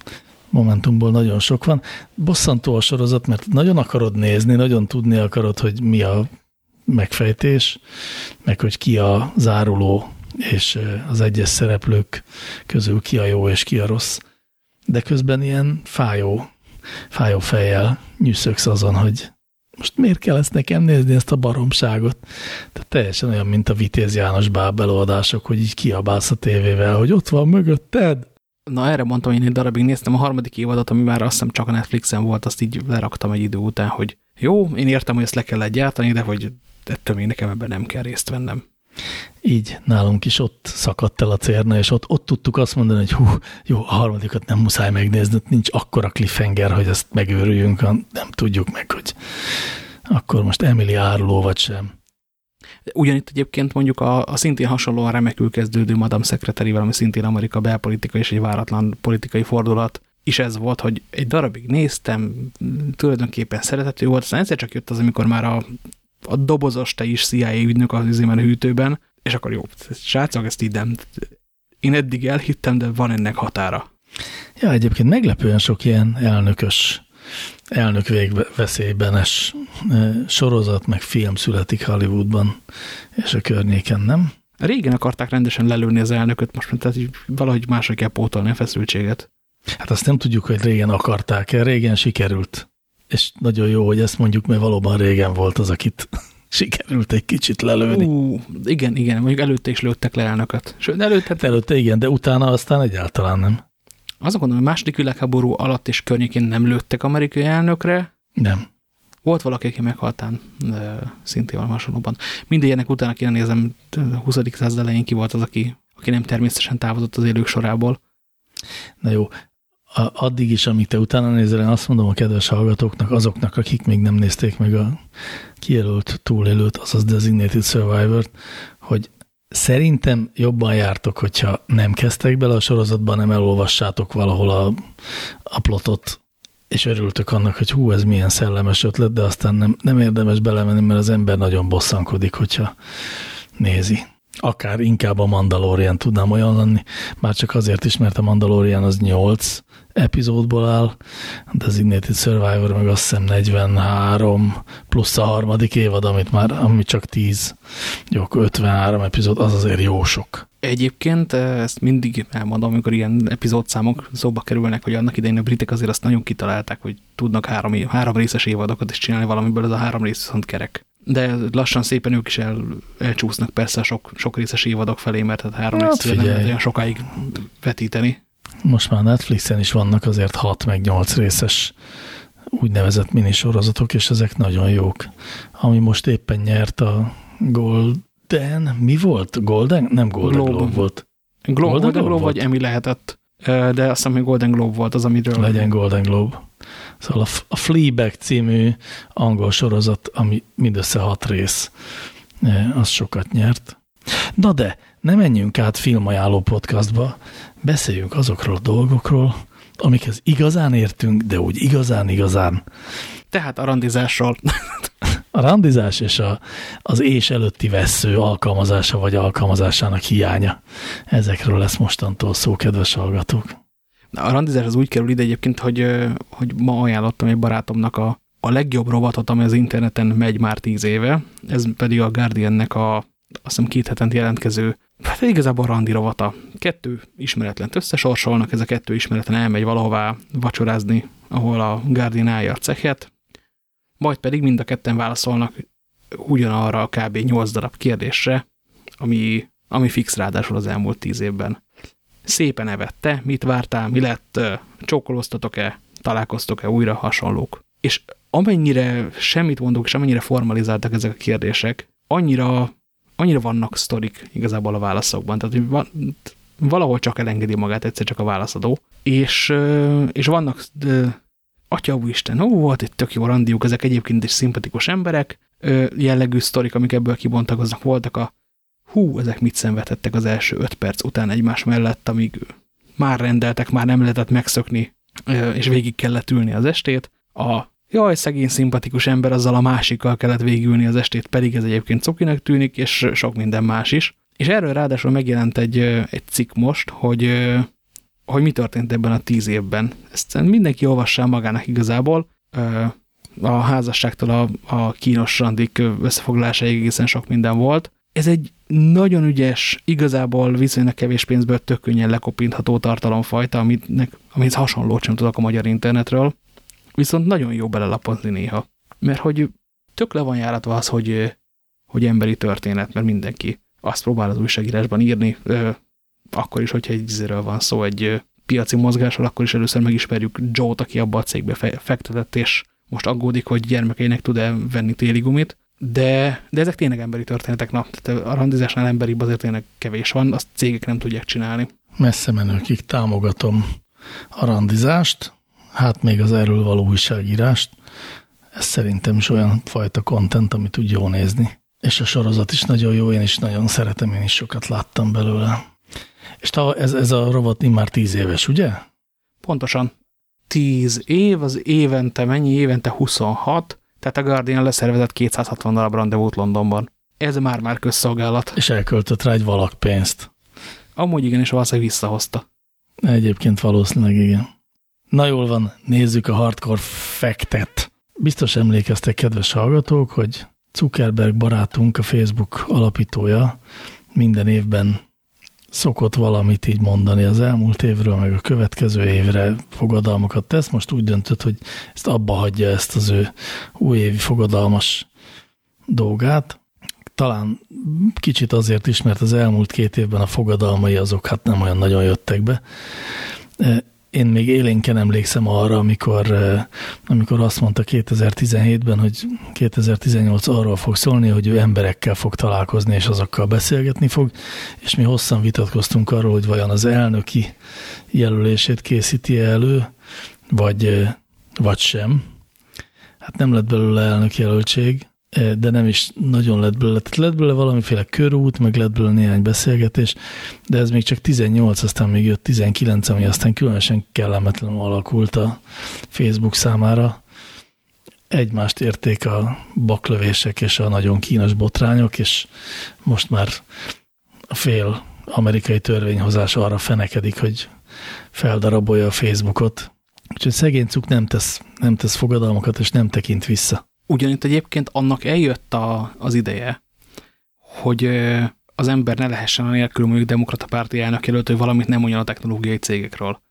momentumból nagyon sok van. Bosszantó a sorozat, mert nagyon akarod nézni, nagyon tudni akarod, hogy mi a megfejtés, meg hogy ki a záruló és az egyes szereplők közül ki a jó és ki a rossz. De közben ilyen fájó, fájó fejjel nyűszöksz azon, hogy most miért kell ezt nekem nézni, ezt a baromságot? Tehát teljesen olyan, mint a Vitéz János bábelőadások, hogy így kiabálsz a tévével, hogy ott van mögötted. Na erre mondtam, én egy darabig néztem a harmadik évadot, ami már azt hiszem csak a Netflixen volt, azt így leraktam egy idő után, hogy jó, én értem, hogy ezt le kell gyártani, de hogy ettől még nekem ebben nem kell részt vennem. Így nálunk is ott szakadt el a cérna, és ott, ott tudtuk azt mondani, hogy hú, jó, a harmadikat nem muszáj megnézni, nincs akkora cliffhanger, hogy ezt megőrüljünk, nem tudjuk meg, hogy akkor most Emily áruló vagy sem. Ugyanitt egyébként mondjuk a, a szintén hasonlóan remekül kezdődő Madame Secretary, ami szintén Amerika belpolitika és egy váratlan politikai fordulat, is ez volt, hogy egy darabig néztem, tulajdonképpen szerethető volt, aztán egyszer csak jött az, amikor már a, a dobozos te is CIA ügynök az izében hűtőben, és akkor jó, srácok, ezt így nem. Én eddig elhittem, de van ennek határa. Ja, egyébként meglepően sok ilyen elnökös, elnök végveszélybenes sorozat, meg film születik Hollywoodban és a környéken, nem? Régen akarták rendesen lelőni az elnököt, most tehát így valahogy másra kell pótolni a feszültséget. Hát azt nem tudjuk, hogy régen akarták-e, régen sikerült. És nagyon jó, hogy ezt mondjuk, mert valóban régen volt az, akit sikerült egy kicsit lelőni. Ú, igen, igen, mondjuk előtte is lőttek le elnököt. Sőt, előtte... Hát előtte igen, de utána aztán egyáltalán nem. Azt gondolom, hogy második világháború alatt és környékén nem lőttek amerikai elnökre. Nem. Volt valaki, aki meghaltán, szintén van hasonlóban. Mindegyenek utána kéne nézem, 20. század elején ki volt az, aki, aki nem természetesen távozott az élők sorából. Na jó, addig is, amíg te utána nézel, én azt mondom a kedves hallgatóknak, azoknak, akik még nem nézték meg a kijelölt túlélőt, azaz Designated Survivor-t, hogy szerintem jobban jártok, hogyha nem kezdtek bele a sorozatban, nem elolvassátok valahol a, a plotot, és örültök annak, hogy hú, ez milyen szellemes ötlet, de aztán nem, nem érdemes belemenni, mert az ember nagyon bosszankodik, hogyha nézi. Akár inkább a Mandalorian tudnám olyan lenni, már csak azért is, mert a Mandalorian az 8 epizódból áll, de az Ignited Survivor meg azt hiszem 43 plusz a harmadik évad, amit már, ami csak 10, jó, 53 epizód, az azért jó sok. Egyébként eh, ezt mindig elmondom, amikor ilyen epizódszámok szóba kerülnek, hogy annak idején a britek azért azt nagyon kitalálták, hogy tudnak három, három részes évadokat is csinálni valamiből, ez a három rész viszont kerek de lassan szépen ők is el, elcsúsznak persze a sok, sok részes évadok felé, mert hát három hát, részt nem lehet olyan sokáig vetíteni. Most már Netflixen is vannak azért 6 meg 8 részes úgynevezett minisorozatok, és ezek nagyon jók. Ami most éppen nyert a Golden, mi volt? Golden? Nem Golden Globe, Globe volt. Globe, Golden, Golden Globe, Globe vagy Emmy lehetett, de azt hiszem, hogy Golden Globe volt az, amiről... Legyen Golden Globe. Szóval a Fleabag című angol sorozat, ami mindössze hat rész, az sokat nyert. Na de, ne menjünk át filmajánló podcastba, beszéljünk azokról a dolgokról, amikhez igazán értünk, de úgy igazán-igazán. Tehát a randizásról. A randizás és a, az és előtti vesző alkalmazása vagy alkalmazásának hiánya. Ezekről lesz mostantól szó, kedves hallgatók. A randizás az úgy kerül ide egyébként, hogy, hogy ma ajánlottam egy barátomnak a, a legjobb rovatot, ami az interneten megy már tíz éve. Ez pedig a Guardiannek a azt hiszem két hetent jelentkező, hát igazából randi rovata. Kettő ismeretlen összesorsolnak, ez a kettő ismeretlen elmegy valahová vacsorázni, ahol a Guardian állja a cechet, majd pedig mind a ketten válaszolnak ugyanarra a kb. 8 darab kérdésre, ami, ami fix ráadásul az elmúlt tíz évben szépen evette, mit vártál, mi lett, csókolóztatok-e, találkoztok-e újra, hasonlók. És amennyire semmit mondok, és amennyire formalizáltak ezek a kérdések, annyira, annyira vannak sztorik igazából a válaszokban. Tehát van, valahol csak elengedi magát egyszer csak a válaszadó. És, és vannak, atya Isten, ó, volt egy tök jó randiuk, ezek egyébként is szimpatikus emberek, jellegű sztorik, amik ebből kibontakoznak, voltak a hú, ezek mit szenvedhettek az első öt perc után egymás mellett, amíg már rendeltek, már nem lehetett megszökni, és végig kellett ülni az estét. A jaj, szegény, szimpatikus ember, azzal a másikkal kellett végigülni az estét, pedig ez egyébként cokinak tűnik, és sok minden más is. És erről ráadásul megjelent egy, egy cikk most, hogy, hogy mi történt ebben a tíz évben. Ezt mindenki olvassa magának igazából. A házasságtól a, a kínos randik összefoglalásáig egészen sok minden volt. Ez egy nagyon ügyes, igazából viszonylag kevés pénzből tök könnyen lekopintható tartalomfajta, amit, amit hasonlót sem tudok a magyar internetről, viszont nagyon jó belelapozni néha. Mert hogy tök le van járatva az, hogy, hogy emberi történet, mert mindenki azt próbál az újságírásban írni, akkor is, hogyha egy izéről van szó, egy piaci mozgásról, akkor is először megismerjük Joe-t, aki abba a cégbe fektetett, és most aggódik, hogy gyermekeinek tud-e venni téligumit, de, de ezek tényleg emberi történetek. Na, tehát a randizásnál emberi azért tényleg kevés van, azt cégek nem tudják csinálni. Messze menőkig támogatom a randizást, hát még az erről való újságírást. Ez szerintem is olyan fajta kontent, amit tud jó nézni. És a sorozat is nagyon jó, én is nagyon szeretem, én is sokat láttam belőle. És ta, ez, ez a robot már tíz éves, ugye? Pontosan. 10 év, az évente mennyi? Évente 26, tehát a Guardian leszervezett 260 darab rendezvút Londonban. Ez már-már közszolgálat. És elköltött rá egy valak pénzt. Amúgy igen, és valószínűleg visszahozta. Egyébként valószínűleg igen. Na jól van, nézzük a hardcore fektet. Biztos emlékeztek, kedves hallgatók, hogy Zuckerberg barátunk, a Facebook alapítója minden évben szokott valamit így mondani az elmúlt évről, meg a következő évre fogadalmakat tesz. Most úgy döntött, hogy ezt abba hagyja ezt az ő újévi fogadalmas dolgát. Talán kicsit azért is, mert az elmúlt két évben a fogadalmai azok hát nem olyan nagyon jöttek be én még élénken emlékszem arra, amikor, amikor azt mondta 2017-ben, hogy 2018 arról fog szólni, hogy ő emberekkel fog találkozni, és azokkal beszélgetni fog, és mi hosszan vitatkoztunk arról, hogy vajon az elnöki jelölését készíti elő, vagy, vagy sem. Hát nem lett belőle elnök jelöltség, de nem is nagyon lett belőle. Tehát lett belőle valamiféle körút, meg lett belőle néhány beszélgetés, de ez még csak 18, aztán még jött 19, ami aztán különösen kellemetlenül alakult a Facebook számára. Egymást érték a baklövések és a nagyon kínos botrányok, és most már a fél amerikai törvényhozás arra fenekedik, hogy feldarabolja a Facebookot. Úgyhogy szegény cuk nem tesz, nem tesz fogadalmakat, és nem tekint vissza. Ugyanitt egyébként annak eljött a, az ideje, hogy az ember ne lehessen a nélkül mondjuk demokrata párti elnök jelölt, hogy valamit nem mondjon a technológiai cégekről.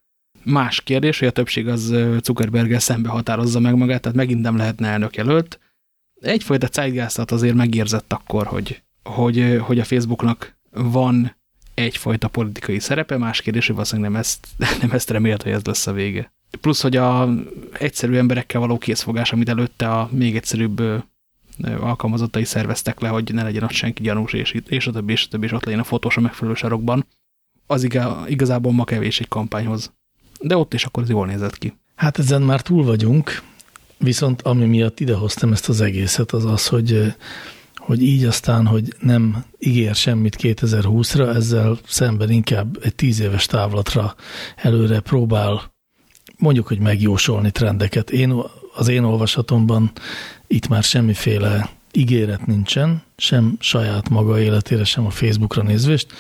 Más kérdés, hogy a többség az Zuckerberggel szembe határozza meg magát, tehát megint nem lehetne elnök jelölt. Egyfajta zeitgeistet azért megérzett akkor, hogy, hogy, hogy a Facebooknak van egyfajta politikai szerepe, más kérdés, hogy valószínűleg nem ezt, nem ezt remélt, hogy ez lesz a vége. Plusz, hogy a egyszerű emberekkel való készfogás, amit előtte a még egyszerűbb alkalmazottai szerveztek le, hogy ne legyen ott senki gyanús, és, és a többi, és a többi, és ott legyen a fotós a megfelelő sarokban, az igazából ma kevés egy kampányhoz. De ott is akkor ez jól nézett ki. Hát ezen már túl vagyunk, viszont ami miatt idehoztam ezt az egészet, az az, hogy, hogy így aztán, hogy nem ígér semmit 2020-ra, ezzel szemben inkább egy tíz éves távlatra előre próbál mondjuk, hogy megjósolni trendeket. Én, az én olvasatomban itt már semmiféle ígéret nincsen, sem saját maga életére, sem a Facebookra nézvést,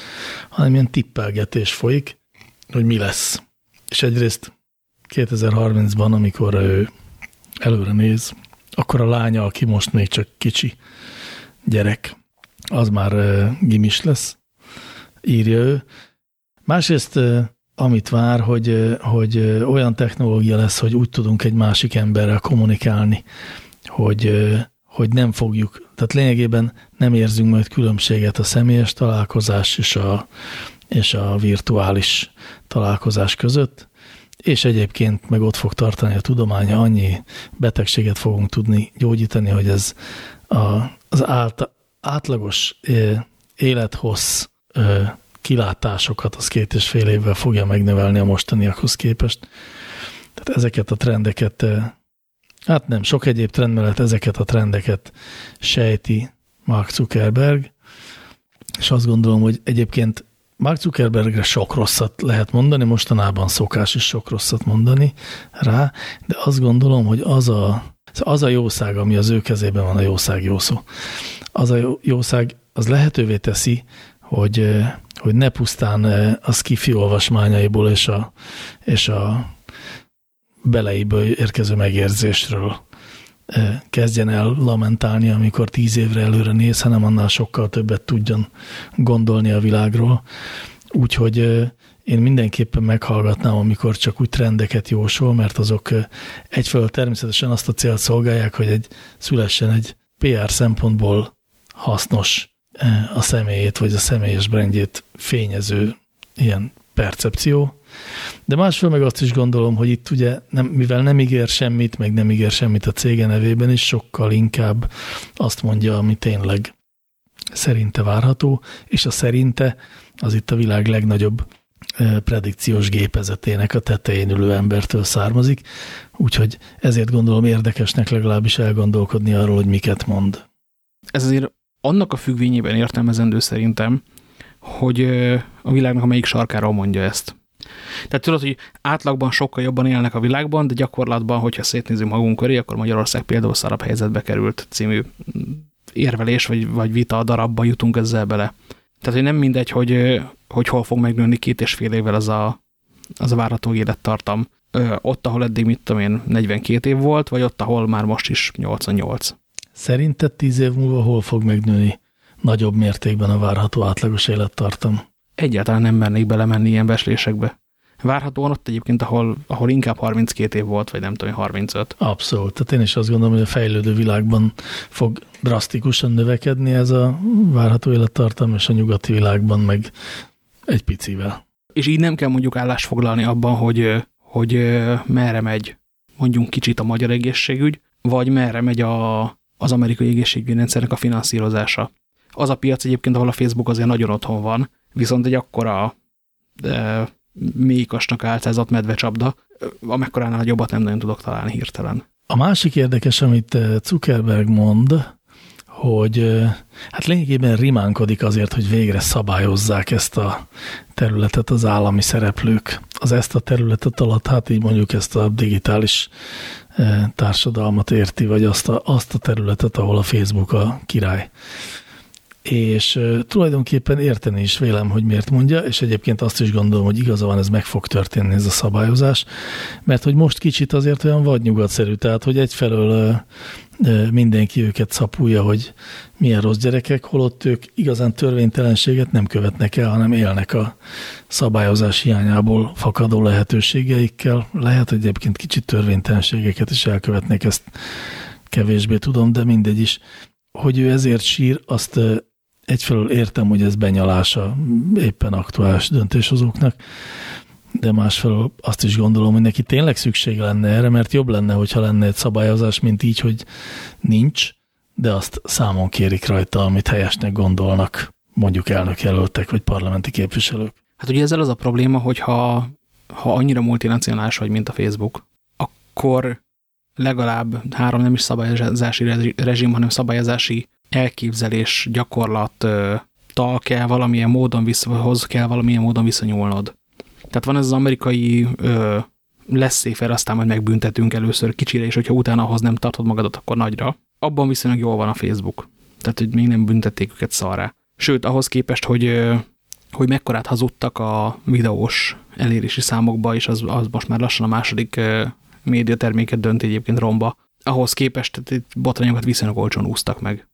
hanem ilyen tippelgetés folyik, hogy mi lesz. És egyrészt 2030-ban, amikor ő előre néz, akkor a lánya, aki most még csak kicsi gyerek, az már gimis lesz, írja ő. Másrészt amit vár, hogy, hogy olyan technológia lesz, hogy úgy tudunk egy másik emberrel kommunikálni, hogy, hogy nem fogjuk, tehát lényegében nem érzünk majd különbséget a személyes találkozás és a, és a virtuális találkozás között, és egyébként meg ott fog tartani a tudománya, annyi betegséget fogunk tudni gyógyítani, hogy ez a, az át, átlagos élethossz kilátásokat az két és fél évvel fogja megnövelni a mostaniakhoz képest. Tehát ezeket a trendeket, eh, hát nem, sok egyéb trend mellett ezeket a trendeket sejti Mark Zuckerberg, és azt gondolom, hogy egyébként Mark Zuckerbergre sok rosszat lehet mondani, mostanában szokás is sok rosszat mondani rá, de azt gondolom, hogy az a, az a jószág, ami az ő kezében van, a jószág jó szó, az a jószág, az lehetővé teszi, hogy, hogy ne pusztán a skifi olvasmányaiból és a, és a beleiből érkező megérzésről kezdjen el lamentálni, amikor tíz évre előre néz, hanem annál sokkal többet tudjon gondolni a világról. Úgyhogy én mindenképpen meghallgatnám, amikor csak úgy trendeket jósol, mert azok egyfelől természetesen azt a célt szolgálják, hogy egy szülessen egy PR szempontból hasznos a személyét, vagy a személyes brandjét fényező ilyen percepció. De másfél meg azt is gondolom, hogy itt ugye, nem, mivel nem ígér semmit, meg nem ígér semmit a cége nevében is, sokkal inkább azt mondja, ami tényleg szerinte várható, és a szerinte az itt a világ legnagyobb predikciós gépezetének a tetején ülő embertől származik, úgyhogy ezért gondolom érdekesnek legalábbis elgondolkodni arról, hogy miket mond. Ez azért annak a függvényében értelmezendő szerintem, hogy a világnak a melyik sarkáról mondja ezt. Tehát tudod, hogy átlagban sokkal jobban élnek a világban, de gyakorlatban, hogyha szétnézünk magunk köré, akkor Magyarország például szarabb helyzetbe került című érvelés vagy, vagy vita a darabba jutunk ezzel bele. Tehát, hogy nem mindegy, hogy, hogy hol fog megnőni két és fél évvel az a, az a várható élettartam. Ott, ahol eddig, mit tudom én, 42 év volt, vagy ott, ahol már most is 88. Szerinted 10 év múlva hol fog megnőni nagyobb mértékben a várható átlagos élettartam? Egyáltalán nem mernék belemenni ilyen beslésekbe. Várhatóan ott egyébként, ahol, ahol inkább 32 év volt, vagy nem tudom, 35. Abszolút. Tehát én is azt gondolom, hogy a fejlődő világban fog drasztikusan növekedni ez a várható élettartam, és a nyugati világban meg egy picivel. És így nem kell mondjuk állást foglalni abban, hogy, hogy merre megy mondjuk kicsit a magyar egészségügy, vagy merre megy a, az amerikai egészségügyi rendszernek a finanszírozása. Az a piac egyébként, ahol a Facebook azért nagyon otthon van, viszont egy akkora de, mélyikasnak álcázott medvecsapda, amekkoránál nagyobbat nem nagyon tudok találni hirtelen. A másik érdekes, amit Zuckerberg mond, hogy hát lényegében rimánkodik azért, hogy végre szabályozzák ezt a területet az állami szereplők. Az ezt a területet alatt, hát így mondjuk ezt a digitális társadalmat érti, vagy azt a, azt a területet, ahol a Facebook a király és tulajdonképpen érteni is vélem, hogy miért mondja, és egyébként azt is gondolom, hogy igaza van, ez meg fog történni ez a szabályozás, mert hogy most kicsit azért olyan vadnyugatszerű, tehát hogy egyfelől mindenki őket szapulja, hogy milyen rossz gyerekek, holott ők igazán törvénytelenséget nem követnek el, hanem élnek a szabályozás hiányából fakadó lehetőségeikkel. Lehet, hogy egyébként kicsit törvénytelenségeket is elkövetnek, ezt kevésbé tudom, de mindegy is. Hogy ő ezért sír, azt egyfelől értem, hogy ez benyalása éppen aktuális döntéshozóknak, de másfelől azt is gondolom, hogy neki tényleg szükség lenne erre, mert jobb lenne, hogyha lenne egy szabályozás, mint így, hogy nincs, de azt számon kérik rajta, amit helyesnek gondolnak mondjuk elnökjelöltek, vagy parlamenti képviselők. Hát ugye ezzel az a probléma, hogy ha, ha annyira multinacionális vagy, mint a Facebook, akkor legalább három nem is szabályozási rezsim, hanem szabályozási elképzelés, gyakorlat tal kell valamilyen módon visszahoz kell valamilyen módon viszonyulnod. Tehát van ez az amerikai ö, lesz széfer, aztán majd megbüntetünk először kicsire, és hogyha utána ahhoz nem tartod magadat, akkor nagyra. Abban viszonylag jól van a Facebook. Tehát, hogy még nem büntették őket szarrá. Sőt, ahhoz képest, hogy, hogy mekkorát hazudtak a videós elérési számokba, és az, az most már lassan a második médiaterméket dönt egyébként romba. Ahhoz képest tehát botrányokat viszonylag olcsón úsztak meg.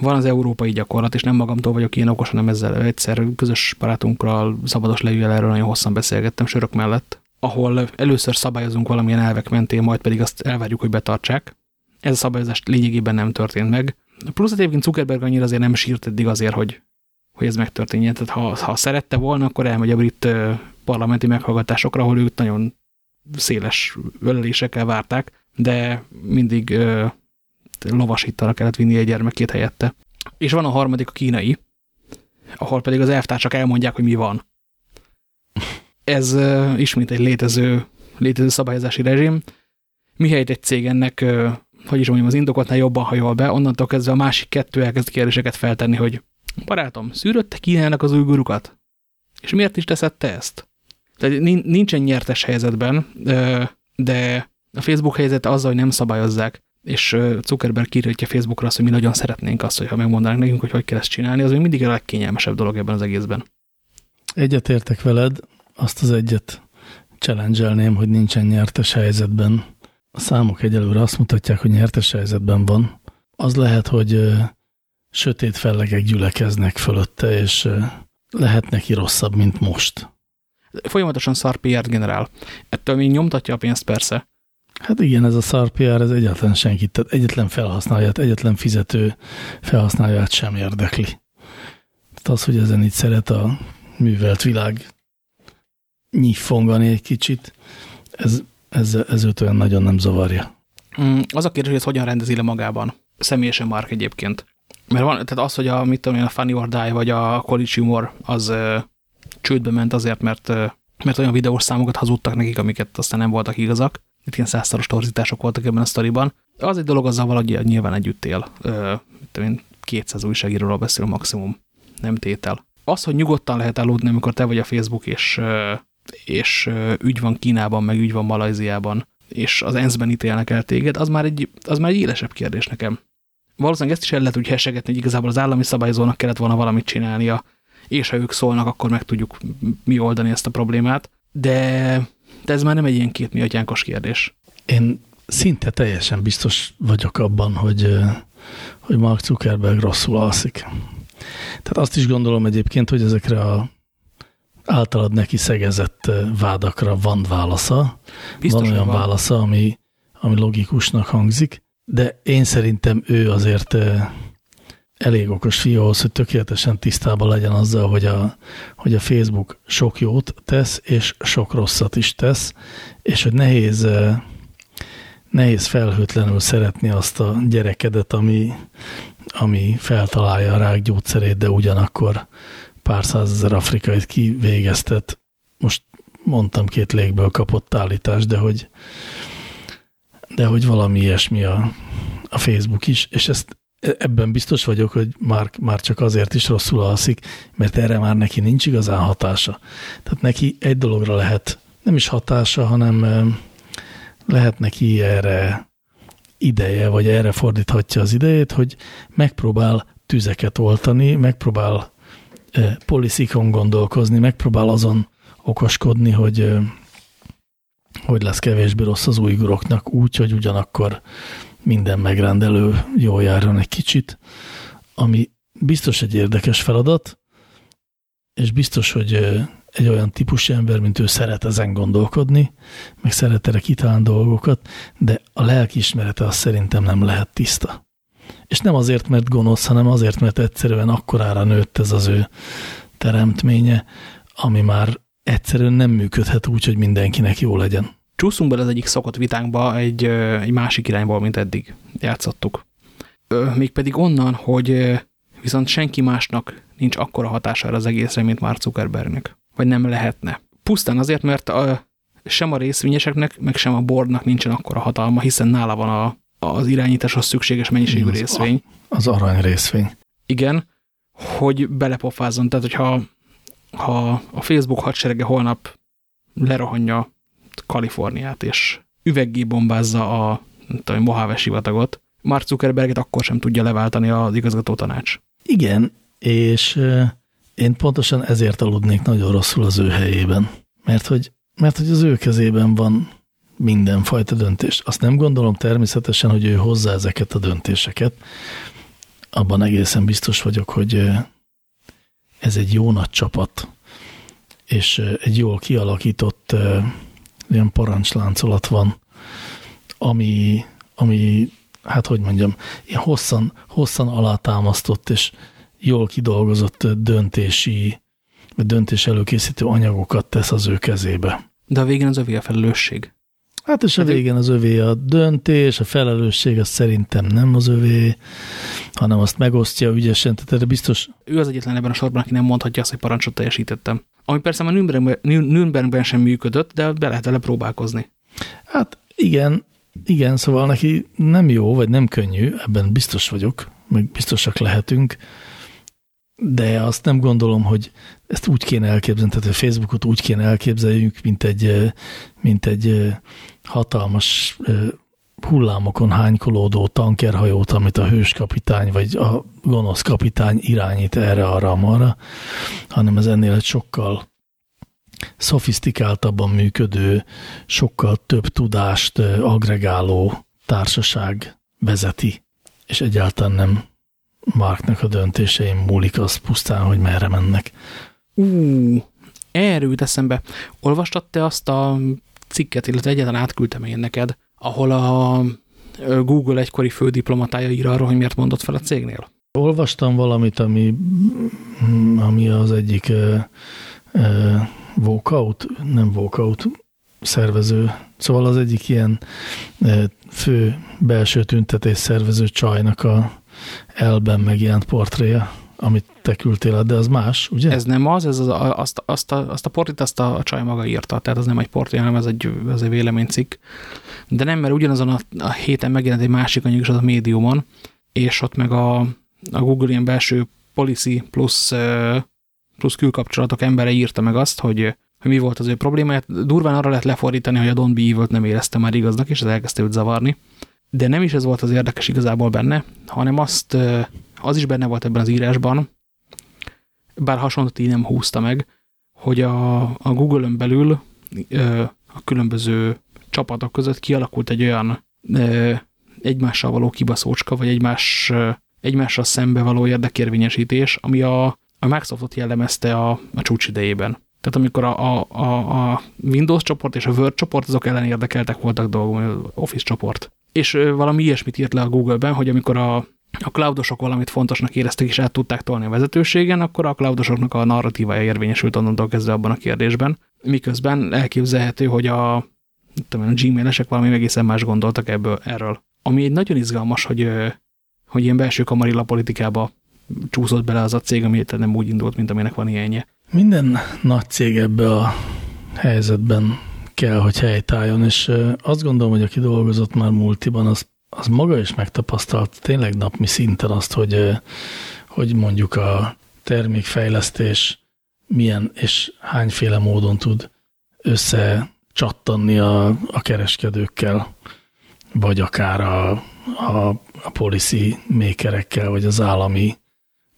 Van az európai gyakorlat, és nem magamtól vagyok ilyen okos, hanem ezzel egyszer közös barátunkkal szabados leüljel erről nagyon hosszan beszélgettem sörök mellett, ahol először szabályozunk valamilyen elvek mentén, majd pedig azt elvárjuk, hogy betartsák. Ez a szabályozás lényegében nem történt meg. Plusz hát egyébként Zuckerberg annyira azért nem sírt eddig azért, hogy, hogy ez megtörténjen. Tehát ha, ha szerette volna, akkor elmegy a brit parlamenti meghallgatásokra, ahol őt nagyon széles ölelésekkel várták, de mindig lovasítalra kellett vinni egy gyermekét helyette. És van a harmadik, a kínai, ahol pedig az elvtársak elmondják, hogy mi van. Ez uh, ismét egy létező, létező szabályozási rezsim. Mihelyt egy cég ennek, uh, hogy is mondjam, az indokotnál jobban hajol be, onnantól kezdve a másik kettő elkezd kérdéseket feltenni, hogy barátom, szűrötte Kínának az ujgurukat? És miért is teszed te ezt? Tehát nincsen nyertes helyzetben, de a Facebook helyzete azzal, hogy nem szabályozzák, és Zuckerberg kiírja Facebookra azt, hogy mi nagyon szeretnénk azt, hogyha megmondanák nekünk, hogy hogy kell ezt csinálni, az még mindig a legkényelmesebb dolog ebben az egészben. Egyetértek veled, azt az egyet challenge hogy nincsen nyertes helyzetben. A számok egyelőre azt mutatják, hogy nyertes helyzetben van. Az lehet, hogy sötét fellegek gyülekeznek fölötte, és lehet neki rosszabb, mint most. Folyamatosan szar PR generál. Ettől még nyomtatja a pénzt persze, Hát igen, ez a szar PR, ez egyetlen senkit, tehát egyetlen felhasználóját, egyetlen fizető felhasználóját sem érdekli. Tehát az, hogy ezen itt szeret a művelt világ nyifongani egy kicsit, ez, ez, ez őt olyan nagyon nem zavarja. Mm, az a kérdés, hogy ez hogyan rendezi le magában. Személyesen Mark egyébként. Mert van, tehát az, hogy a, mit tudom a Funny or Die, vagy a College Humor, az ö, csődbe ment azért, mert, ö, mert olyan videós számokat hazudtak nekik, amiket aztán nem voltak igazak. Itt ilyen százszoros torzítások voltak ebben a sztoriban. Az egy dolog, azzal valahogy nyilván együtt él. Ö, én 200 újságíróról beszél maximum, nem tétel. Az, hogy nyugodtan lehet aludni, amikor te vagy a Facebook, és, és ügy van Kínában, meg ügy van Malajziában, és az ENSZ-ben ítélnek el téged, az már, egy, az már egy élesebb kérdés nekem. Valószínűleg ezt is el lehet úgy hesegetni, hogy igazából az állami szabályozónak kellett volna valamit csinálnia, és ha ők szólnak, akkor meg tudjuk mi oldani ezt a problémát, de, de ez már nem egy ilyen két mi kérdés. Én szinte teljesen biztos vagyok abban, hogy, hogy Mark Zuckerberg rosszul alszik. Tehát azt is gondolom egyébként, hogy ezekre a általad neki szegezett vádakra van válasza. Biztos, van olyan van. válasza, ami, ami logikusnak hangzik, de én szerintem ő azért elég okos fiú ahhoz, hogy tökéletesen tisztában legyen azzal, hogy a, hogy a Facebook sok jót tesz, és sok rosszat is tesz, és hogy nehéz, nehéz felhőtlenül szeretni azt a gyerekedet, ami, ami feltalálja a rák gyógyszerét, de ugyanakkor pár százezer afrikait kivégeztet. Most mondtam két légből kapott állítás, de hogy, de hogy valami ilyesmi a, a Facebook is, és ezt ebben biztos vagyok, hogy már, már csak azért is rosszul alszik, mert erre már neki nincs igazán hatása. Tehát neki egy dologra lehet, nem is hatása, hanem lehet neki erre ideje, vagy erre fordíthatja az idejét, hogy megpróbál tüzeket oltani, megpróbál poliszikon gondolkozni, megpróbál azon okoskodni, hogy hogy lesz kevésbé rossz az újguroknak úgy, hogy ugyanakkor minden megrendelő jól járjon egy kicsit, ami biztos egy érdekes feladat, és biztos, hogy egy olyan típusú ember, mint ő szeret ezen gondolkodni, meg szeret erre kitálni dolgokat, de a lelkiismerete az szerintem nem lehet tiszta. És nem azért, mert gonosz, hanem azért, mert egyszerűen akkorára nőtt ez az ő teremtménye, ami már egyszerűen nem működhet úgy, hogy mindenkinek jó legyen csúszunk bele az egyik szokott vitánkba egy, egy másik irányból, mint eddig játszottuk. Mégpedig onnan, hogy viszont senki másnak nincs akkora hatására az egészre, mint Mark Zuckerbergnek. Vagy nem lehetne. Pusztán azért, mert a, sem a részvényeseknek, meg sem a boardnak nincsen akkora hatalma, hiszen nála van a, az irányításhoz szükséges mennyiségű az részvény. A, az arany részvény. Igen, hogy belepofázzon. Tehát, hogyha ha a Facebook hadserege holnap lerohanja Kaliforniát, és üveggé bombázza a tudom, Mojave sivatagot, Mark Zuckerberget akkor sem tudja leváltani az igazgató tanács. Igen, és én pontosan ezért aludnék nagyon rosszul az ő helyében. Mert hogy, mert hogy az ő kezében van mindenfajta döntés. Azt nem gondolom természetesen, hogy ő hozza ezeket a döntéseket. Abban egészen biztos vagyok, hogy ez egy jó nagy csapat, és egy jól kialakított ilyen parancsláncolat van, ami, ami hát hogy mondjam, ilyen hosszan, hosszan alátámasztott és jól kidolgozott döntési, döntés előkészítő anyagokat tesz az ő kezébe. De a végén az övé a felelősség. Hát és a végén az övé a döntés, a felelősség az szerintem nem az övé, hanem azt megosztja ügyesen, tehát erre biztos... Ő az egyetlen ebben a sorban, aki nem mondhatja azt, hogy parancsot teljesítettem. Ami persze már Nürnbergben, Nürnbergben sem működött, de be lehet vele próbálkozni. Hát igen, igen, szóval neki nem jó, vagy nem könnyű, ebben biztos vagyok, meg biztosak lehetünk, de azt nem gondolom, hogy ezt úgy kéne elképzelni, tehát a Facebookot úgy kéne elképzeljünk, mint egy, mint egy hatalmas hullámokon hánykolódó tankerhajót, amit a hős kapitány vagy a gonosz kapitány irányít erre, arra, arra, hanem ez ennél egy sokkal szofisztikáltabban működő, sokkal több tudást agregáló társaság vezeti, és egyáltalán nem Marknak a döntéseim múlik az pusztán, hogy merre mennek. Ú, erről jut eszembe. Olvastad te azt a cikket, illetve egyáltalán átküldtem én neked, ahol a Google egykori fődiplomatája ír arról, hogy miért mondott fel a cégnél? Olvastam valamit, ami, ami az egyik uh, uh, walkout, nem walkout szervező, szóval az egyik ilyen uh, fő belső tüntetés szervező csajnak a elben megjelent portréja amit te küldtél, de az más, ugye? Ez nem az, ez az, azt, azt, a, azt a portit azt a, a csaj maga írta, tehát az nem egy portré, hanem ez egy, ez egy véleménycikk. De nem, mert ugyanazon a, a héten megjelent egy másik anyag is az a médiumon, és ott meg a, a Google ilyen belső policy plusz, plusz külkapcsolatok embere írta meg azt, hogy, hogy mi volt az ő problémáját. Durván arra lehet lefordítani, hogy a Don't Be Evil-t nem érezte már igaznak, és ez elkezdte őt zavarni. De nem is ez volt az érdekes igazából benne, hanem azt, az is benne volt ebben az írásban, bár hasonlót így nem húzta meg, hogy a, a Google-ön belül a különböző csapatok között kialakult egy olyan egymással való kibaszócska, vagy egymás, egymással szembe való érdekérvényesítés, ami a, a Microsoftot jellemezte a, a csúcs idejében. Tehát amikor a, a, a, a Windows csoport és a Word csoport, azok ellen érdekeltek voltak dolgok, az Office csoport. És valami ilyesmit írt le a Google-ben, hogy amikor a, a cloudosok valamit fontosnak éreztek és át tudták tolni a vezetőségen, akkor a cloudosoknak a narratívája érvényesült onnantól kezdve abban a kérdésben. Miközben elképzelhető, hogy a, tudom, a Gmail-esek valami egészen más gondoltak ebből, erről. Ami egy nagyon izgalmas, hogy, hogy ilyen belső kamarilla politikába csúszott bele az a cég, ami nem úgy indult, mint aminek van ilyenje. Minden nagy cég ebbe a helyzetben kell, hogy helytálljon, és azt gondolom, hogy aki dolgozott már multiban, az, az maga is megtapasztalt tényleg napmi szinten azt, hogy, hogy mondjuk a termékfejlesztés milyen és hányféle módon tud összecsattanni a, a kereskedőkkel, vagy akár a, a, a policy makerekkel, vagy az állami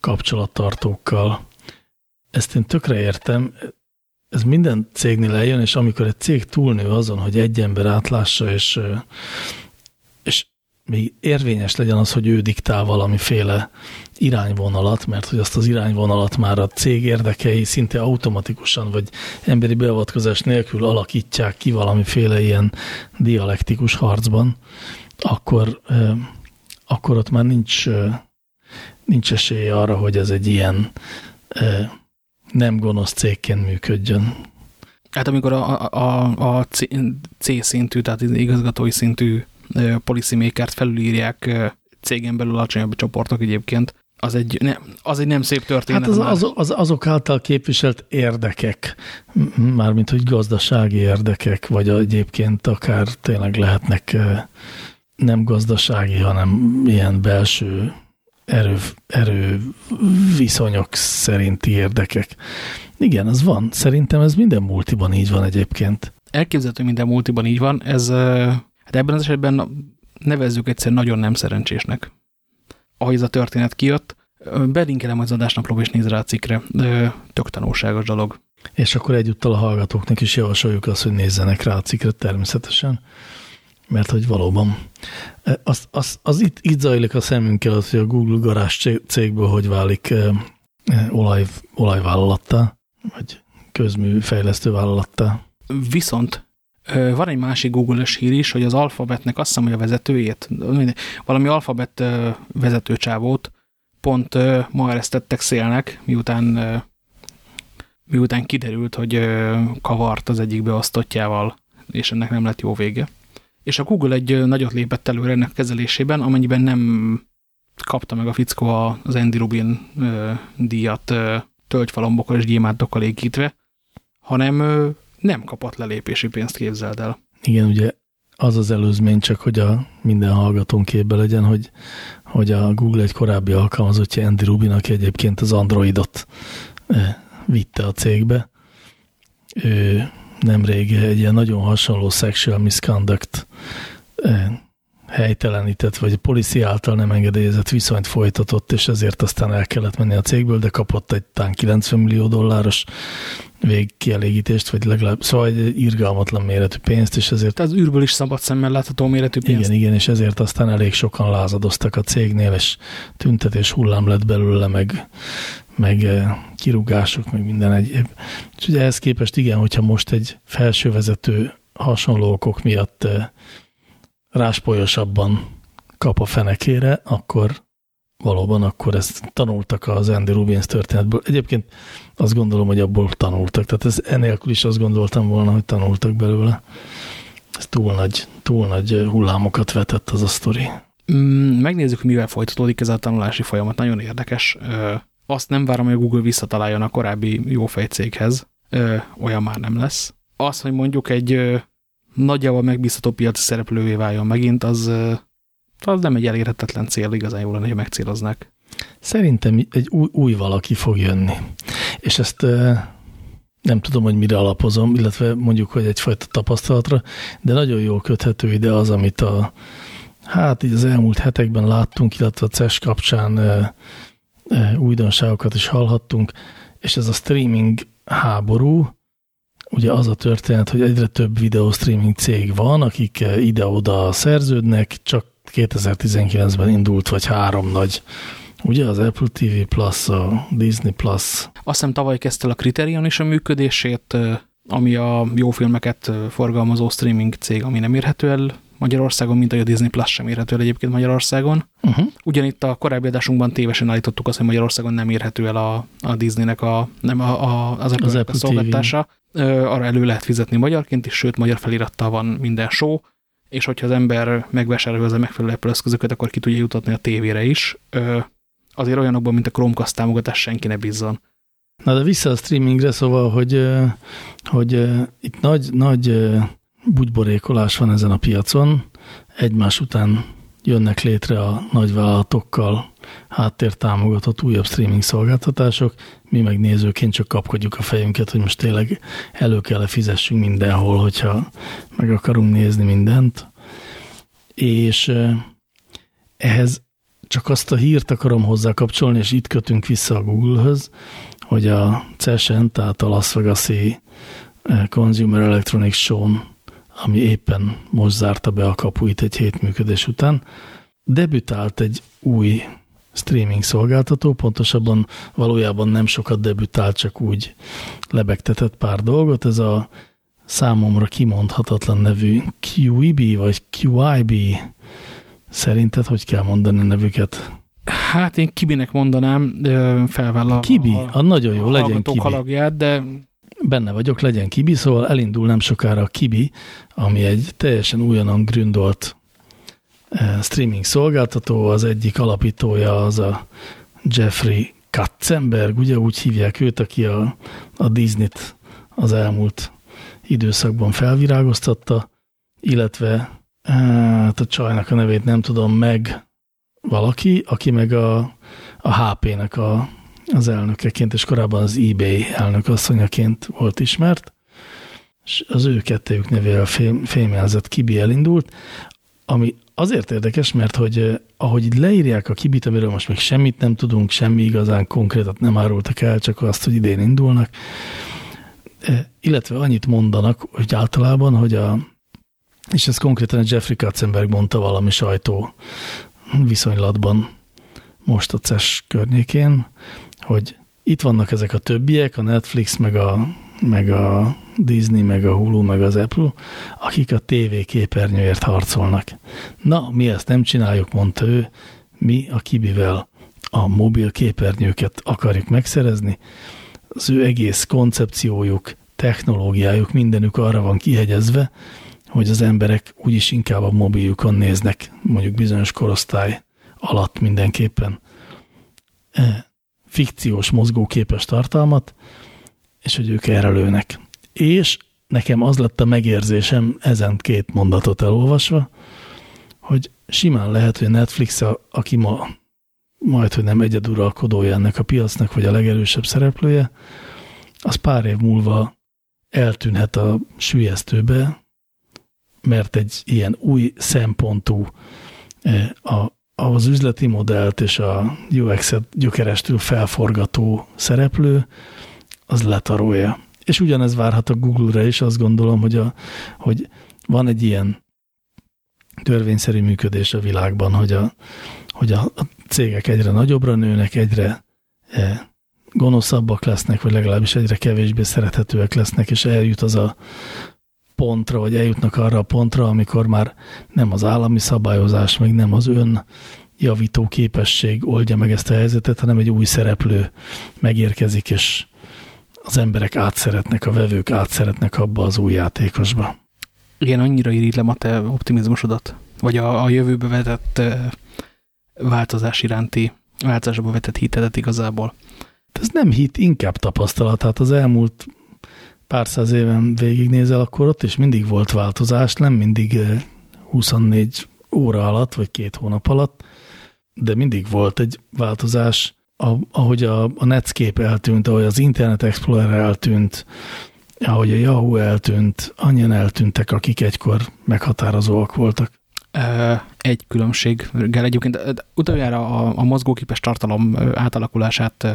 kapcsolattartókkal. Ezt én tökre értem, ez minden cégnél eljön, és amikor egy cég túlnő azon, hogy egy ember átlássa, és, még érvényes legyen az, hogy ő diktál valamiféle irányvonalat, mert hogy azt az irányvonalat már a cég érdekei szinte automatikusan, vagy emberi beavatkozás nélkül alakítják ki valamiféle ilyen dialektikus harcban, akkor, akkor ott már nincs, nincs esélye arra, hogy ez egy ilyen nem gonosz cégként működjön. Hát amikor a, a, a C szintű, tehát igazgatói szintű policymakert felülírják cégen belül alacsonyabb csoportok egyébként, az egy, ne, az egy nem szép történet. Hát az, az, az, azok által képviselt érdekek, mármint hogy gazdasági érdekek, vagy egyébként akár tényleg lehetnek nem gazdasági, hanem ilyen belső erő, erő viszonyok szerinti érdekek. Igen, az van. Szerintem ez minden multiban így van egyébként. Elképzelhető, minden multiban így van. Ez, hát ebben az esetben nevezzük egyszer nagyon nem szerencsésnek. Ahogy ez a történet kijött, belinkelem az adásnaplóba és néz rá a cikkre. Tök tanulságos dolog. És akkor egyúttal a hallgatóknak is javasoljuk azt, hogy nézzenek rá a cikkre természetesen mert hogy valóban az, az, az itt, itt zajlik a szemünkkel az, hogy a Google garázs cégből hogy válik olaj, olajvállalattá, vagy közműfejlesztő vállalattá. Viszont van egy másik Google-ös hír is, hogy az Alphabetnek azt hiszem, hogy a vezetőjét, valami Alphabet vezetőcsávót pont ma eresztettek szélnek, miután, miután kiderült, hogy kavart az egyik beosztottjával, és ennek nem lett jó vége. És a Google egy nagyot lépett előre ennek kezelésében, amennyiben nem kapta meg a fickó az Andy Rubin díjat tölgyfalombokkal és gyémántokkal égítve, hanem nem kapott lelépési pénzt, képzeld el. Igen, ugye az az előzmény csak, hogy a minden hallgatón képbe legyen, hogy, hogy a Google egy korábbi alkalmazottja Andy Rubin, aki egyébként az Androidot vitte a cégbe. Ő nemrég egy ilyen nagyon hasonló sexual misconduct eh, helytelenített, vagy a policy által nem engedélyezett viszonyt folytatott, és ezért aztán el kellett menni a cégből, de kapott egy tán 90 millió dolláros végkielégítést, vagy legalább, szóval egy irgalmatlan méretű pénzt, és ezért... Az űrből is szabad szemmel látható méretű pénzt. Igen, igen, és ezért aztán elég sokan lázadoztak a cégnél, és tüntetés hullám lett belőle, meg meg eh, kirúgások, meg minden egyéb. És ugye ehhez képest igen, hogyha most egy felsővezető hasonló okok miatt eh, ráspolyosabban kap a fenekére, akkor valóban akkor ezt tanultak az Andy Rubins történetből. Egyébként azt gondolom, hogy abból tanultak. Tehát ez enélkül is azt gondoltam volna, hogy tanultak belőle. Ez túl nagy, túl nagy hullámokat vetett az a sztori. Mm, megnézzük, mivel folytatódik ez a tanulási folyamat. Nagyon érdekes azt nem várom, hogy a Google visszataláljon a korábbi jó fejcéghez, ö, olyan már nem lesz. Az, hogy mondjuk egy ö, nagyjából megbízható piaci szereplővé váljon megint, az, ö, az nem egy elérhetetlen cél, igazán jól lenne, hogy megcéloznák. Szerintem egy új, új valaki fog jönni. És ezt nem tudom, hogy mire alapozom, illetve mondjuk, hogy egyfajta tapasztalatra, de nagyon jól köthető ide az, amit a, hát így az elmúlt hetekben láttunk, illetve a CES kapcsán e, e, újdonságokat is hallhattunk, és ez a streaming háború, ugye az a történet, hogy egyre több videostreaming cég van, akik ide-oda szerződnek, csak 2019-ben indult, vagy három nagy Ugye az Apple TV Plus, a Disney Plus. Azt hiszem tavaly kezdte a Criterion is a működését, ami a jó filmeket forgalmazó streaming cég, ami nem érhető el Magyarországon, mint a Disney Plus sem érhető el egyébként Magyarországon. Uh -huh. Ugyanitt a korábbi adásunkban tévesen állítottuk azt, hogy Magyarországon nem érhető el a, a Disneynek a, nem a, a, az Apple, az Apple szolgáltása. Arra elő lehet fizetni magyarként is, sőt, magyar felirattal van minden show, és hogyha az ember megvásárolja az megfelelő Apple eszközöket, akkor ki tudja jutatni a tévére is. Azért olyanokban, mint a Chromecast támogatás senki ne bízzon. Na de vissza a streamingre, szóval, hogy, hogy itt nagy, nagy bugyborékolás van ezen a piacon, egymás után jönnek létre a nagyvállalatokkal háttértámogatott újabb streaming szolgáltatások, mi meg nézőként csak kapkodjuk a fejünket, hogy most tényleg elő kell -e fizessünk mindenhol, hogyha meg akarunk nézni mindent. És ehhez csak azt a hírt akarom hozzá kapcsolni, és itt kötünk vissza a Google-höz, hogy a CESEN, tehát a Las vegas Consumer Electronics show ami éppen most zárta be a kapuit egy hét működés után, debütált egy új streaming szolgáltató, pontosabban valójában nem sokat debütált, csak úgy lebegtetett pár dolgot. Ez a számomra kimondhatatlan nevű QEB, vagy QIB Szerinted hogy kell mondani a nevüket? Hát én Kibinek mondanám, felvállal Kibi, a, a nagyon jó, legyen Kibi. halagját, de benne vagyok, legyen Kibi, szóval elindul nem sokára a Kibi, ami egy teljesen újonnan gründolt streaming szolgáltató, az egyik alapítója az a Jeffrey Katzenberg, ugye úgy hívják őt, aki a, a Disney-t az elmúlt időszakban felvirágoztatta, illetve hát a csajnak a nevét nem tudom meg valaki, aki meg a, a HP-nek a, az elnökeként, és korábban az eBay elnökasszonyaként volt ismert, és az ő kettőjük nevével fém, fémjelzett Kibi elindult, ami azért érdekes, mert hogy ahogy itt leírják a Kibit, amiről most még semmit nem tudunk, semmi igazán konkrétat nem árultak el, csak azt, hogy idén indulnak, illetve annyit mondanak, hogy általában, hogy a, és ez konkrétan Jeffrey Katzenberg mondta valami sajtó viszonylatban most a CES környékén, hogy itt vannak ezek a többiek, a Netflix, meg a, meg a Disney, meg a Hulu, meg az Apple, akik a TV képernyőért harcolnak. Na, mi ezt nem csináljuk, mondta ő, mi a Kibivel a mobil képernyőket akarjuk megszerezni, az ő egész koncepciójuk, technológiájuk, mindenük arra van kihegyezve, hogy az emberek úgyis inkább a mobiljukon néznek, mondjuk bizonyos korosztály alatt mindenképpen. E, fikciós mozgóképes tartalmat, és hogy ők erre lőnek. És nekem az lett a megérzésem ezen két mondatot elolvasva, hogy simán lehet, hogy a Netflix, a, aki ma majd, hogy nem egyeduralkodója ennek a piacnak, vagy a legerősebb szereplője, az pár év múlva eltűnhet a sülyeztőbe, mert egy ilyen új szempontú e, a, az üzleti modellt és a UX-et gyökerestül felforgató szereplő, az letarolja. És ugyanez várhat a Google-re is, azt gondolom, hogy, a, hogy van egy ilyen törvényszerű működés a világban, hogy a, hogy a, a cégek egyre nagyobbra nőnek, egyre e, gonoszabbak lesznek, vagy legalábbis egyre kevésbé szerethetőek lesznek, és eljut az a pontra, vagy eljutnak arra a pontra, amikor már nem az állami szabályozás, meg nem az ön javító képesség oldja meg ezt a helyzetet, hanem egy új szereplő megérkezik, és az emberek átszeretnek, a vevők átszeretnek abba az új játékosba. Igen, annyira irigylem a te optimizmusodat, vagy a, a jövőbe vetett változás iránti változásba vetett hitedet igazából. Ez nem hit, inkább tapasztalat. Hát az elmúlt pár száz éven végignézel, akkor ott is mindig volt változás, nem mindig 24 óra alatt, vagy két hónap alatt, de mindig volt egy változás a, ahogy a, a Netscape eltűnt, ahogy az Internet Explorer eltűnt, ahogy a Yahoo eltűnt, annyian eltűntek, akik egykor meghatározóak voltak. Egy különbséggel egyébként utoljára a, a mozgóképes tartalom átalakulását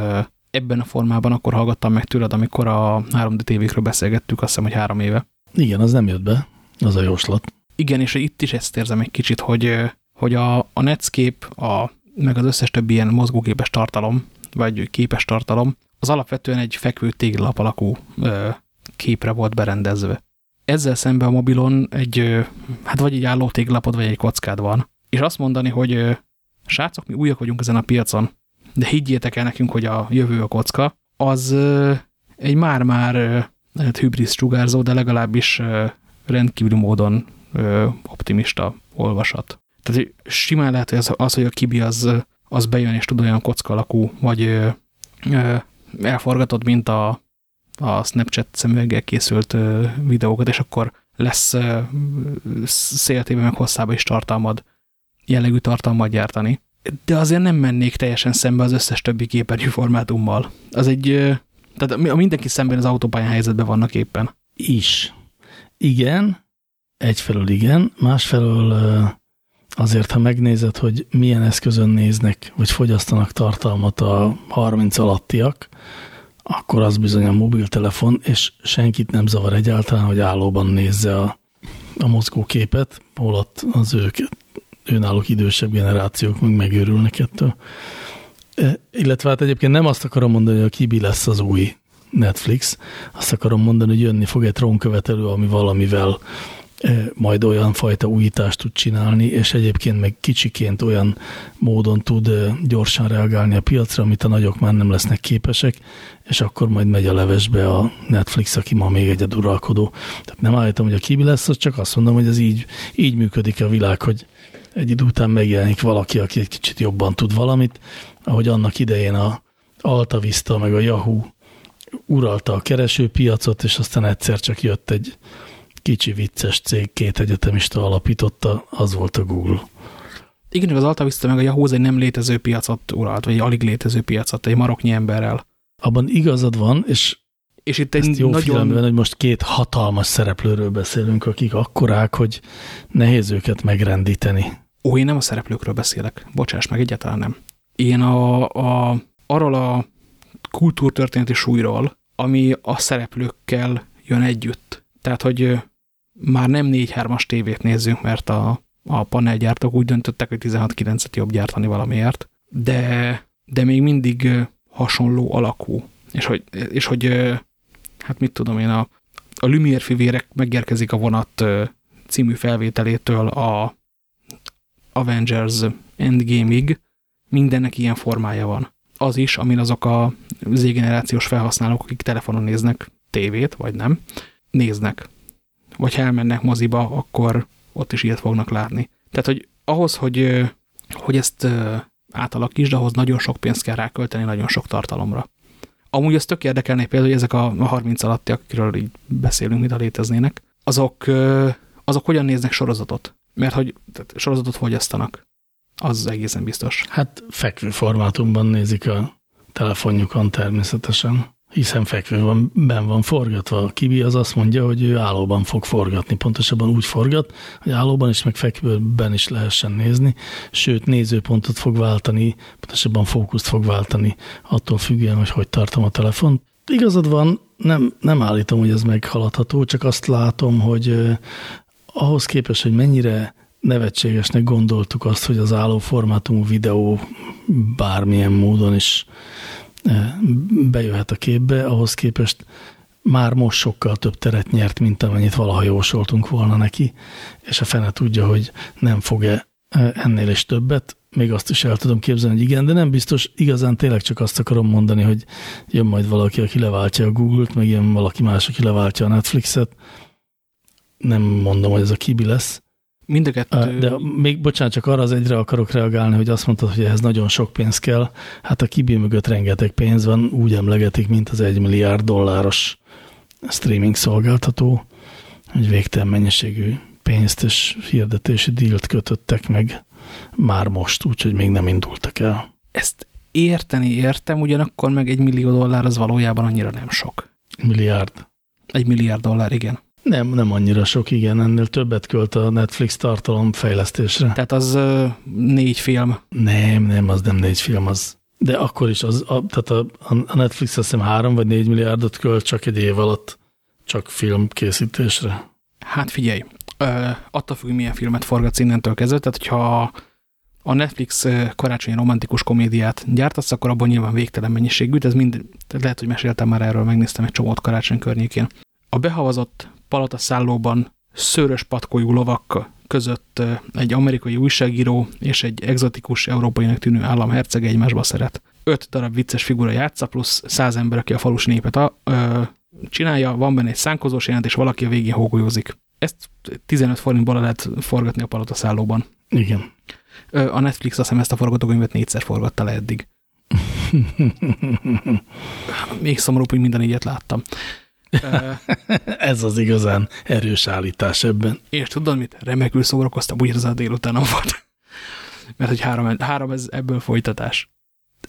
ebben a formában akkor hallgattam meg tőled, amikor a 3D tévékről beszélgettük, azt hiszem, hogy három éve. Igen, az nem jött be, az a jóslat. Igen, és itt is ezt érzem egy kicsit, hogy, hogy a, a Netscape, a, meg az összes többi ilyen mozgóképes tartalom, vagy képes tartalom, az alapvetően egy fekvő téglalap alakú ö, képre volt berendezve. Ezzel szemben a mobilon egy, hát vagy egy álló téglalapod, vagy egy kockád van. És azt mondani, hogy srácok, mi újak vagyunk ezen a piacon, de higgyétek el nekünk, hogy a jövő a kocka, az egy már-már lehet hübrisz sugárzó, de legalábbis rendkívül módon optimista olvasat. Tehát simán lehet, hogy az, az hogy a kibi az, az bejön és tud olyan kocka alakú, vagy elforgatod, mint a, a Snapchat szemüveggel készült videókat, és akkor lesz széltében meg hosszába is tartalmad, jellegű tartalmat gyártani de azért nem mennék teljesen szembe az összes többi képernyő formátummal. Az egy, tehát a mindenki szemben az autópályán helyzetben vannak éppen. Is. Igen, egyfelől igen, másfelől azért, ha megnézed, hogy milyen eszközön néznek, vagy fogyasztanak tartalmat a 30 alattiak, akkor az bizony a mobiltelefon, és senkit nem zavar egyáltalán, hogy állóban nézze a, a mozgóképet, holott az őket önállók idősebb generációk meg megőrülnek ettől. E, illetve hát egyébként nem azt akarom mondani, hogy a Kibi lesz az új Netflix, azt akarom mondani, hogy jönni fog egy trónkövetelő, ami valamivel majd olyan fajta újítást tud csinálni, és egyébként meg kicsiként olyan módon tud gyorsan reagálni a piacra, amit a nagyok már nem lesznek képesek, és akkor majd megy a levesbe a Netflix, aki ma még egy uralkodó. Tehát nem állítom, hogy a Kibi lesz, az csak azt mondom, hogy ez így, így működik a világ, hogy egy idő után megjelenik valaki, aki egy kicsit jobban tud valamit, ahogy annak idején a Alta Vista meg a Yahoo uralta a keresőpiacot, és aztán egyszer csak jött egy kicsi vicces cég, két egyetemista alapította, az volt a Google. Igen, az Alta Vista meg a Yahoo egy nem létező piacot uralt, vagy egy alig létező piacot, egy maroknyi emberrel. Abban igazad van, és és itt egy jó nagyon... hogy most két hatalmas szereplőről beszélünk, akik akkorák, hogy nehéz őket megrendíteni. Ó, én nem a szereplőkről beszélek. Bocsáss meg, egyáltalán nem. Én a, a, arról a kultúrtörténeti súlyról, ami a szereplőkkel jön együtt. Tehát, hogy már nem 4-3-as tévét nézzünk, mert a, a panelgyártók úgy döntöttek, hogy 16-9-et jobb gyártani valamiért, de, de még mindig hasonló alakú. És hogy, és hogy hát mit tudom én, a, a Lumière fivérek megérkezik a vonat című felvételétől a Avengers Endgame-ig, mindennek ilyen formája van. Az is, amin azok a z-generációs felhasználók, akik telefonon néznek tévét, vagy nem, néznek. Vagy ha elmennek moziba, akkor ott is ilyet fognak látni. Tehát, hogy ahhoz, hogy, hogy ezt átalakítsd, ahhoz nagyon sok pénzt kell rákölteni, nagyon sok tartalomra. Amúgy az tök érdekelné például, hogy ezek a 30 alatti, akikről így beszélünk, mint a léteznének, azok, azok hogyan néznek sorozatot? Mert hogy tehát sorozatot fogyasztanak. Az egészen biztos. Hát fekvő formátumban nézik a telefonjukon természetesen hiszen fekvőben ben van forgatva. A Kibi az azt mondja, hogy ő állóban fog forgatni, pontosabban úgy forgat, hogy állóban is, meg fekvőben is lehessen nézni, sőt nézőpontot fog váltani, pontosabban fókuszt fog váltani, attól függően, hogy hogy tartom a telefon. Igazad van, nem, nem állítom, hogy ez meghaladható, csak azt látom, hogy ahhoz képest, hogy mennyire nevetségesnek gondoltuk azt, hogy az álló formátumú videó bármilyen módon is bejöhet a képbe, ahhoz képest már most sokkal több teret nyert, mint amennyit valaha jósoltunk volna neki, és a fene tudja, hogy nem fog-e ennél is többet, még azt is el tudom képzelni, hogy igen, de nem biztos, igazán tényleg csak azt akarom mondani, hogy jön majd valaki, aki leváltja a Google-t, meg jön valaki más, aki leváltja a Netflixet. Nem mondom, hogy ez a kibi lesz, Mind a kettő... De még, bocsánat, csak arra az egyre akarok reagálni, hogy azt mondtad, hogy ehhez nagyon sok pénz kell. Hát a kibi mögött rengeteg pénz van, úgy emlegetik, mint az egy milliárd dolláros streaming szolgáltató, hogy végtelen mennyiségű pénzt és hirdetési dílt kötöttek meg már most, úgyhogy még nem indultak el. Ezt érteni értem, ugyanakkor meg egy millió dollár az valójában annyira nem sok. Milliárd. Egy milliárd dollár, igen. Nem, nem annyira sok, igen, ennél többet költ a Netflix tartalom fejlesztésre. Tehát az ö, négy film. Nem, nem, az nem négy film, az. De akkor is, az, a, tehát a, a Netflix azt hiszem három vagy négy milliárdot költ csak egy év alatt, csak film készítésre. Hát figyelj, ö, attól függ, milyen filmet forgatsz innentől kezdve, tehát hogyha a Netflix karácsonyi romantikus komédiát gyártasz, akkor abban nyilván végtelen mennyiségű, ez mind, lehet, hogy meséltem már erről, megnéztem egy csomót karácsony környékén. A behavazott palataszállóban szőrös patkójú lovak között egy amerikai újságíró és egy egzotikus európainak tűnő államherceg egymásba szeret. Öt darab vicces figura játsza, plusz száz ember, aki a falus népet a, ö, csinálja, van benne egy szánkozós jelent, és valaki a végén hógolyózik. Ezt 15 forintból lehet forgatni a palataszállóban. Igen. A Netflix azt hiszem ezt a forgatókönyvet négyszer forgatta le eddig. Még szomorúbb, hogy minden egyet láttam. Ez az igazán erős állítás ebben. És tudod mit? Remekül szórakoztam, úgy az a délutánom volt. Mert hogy három, három ez ebből folytatás.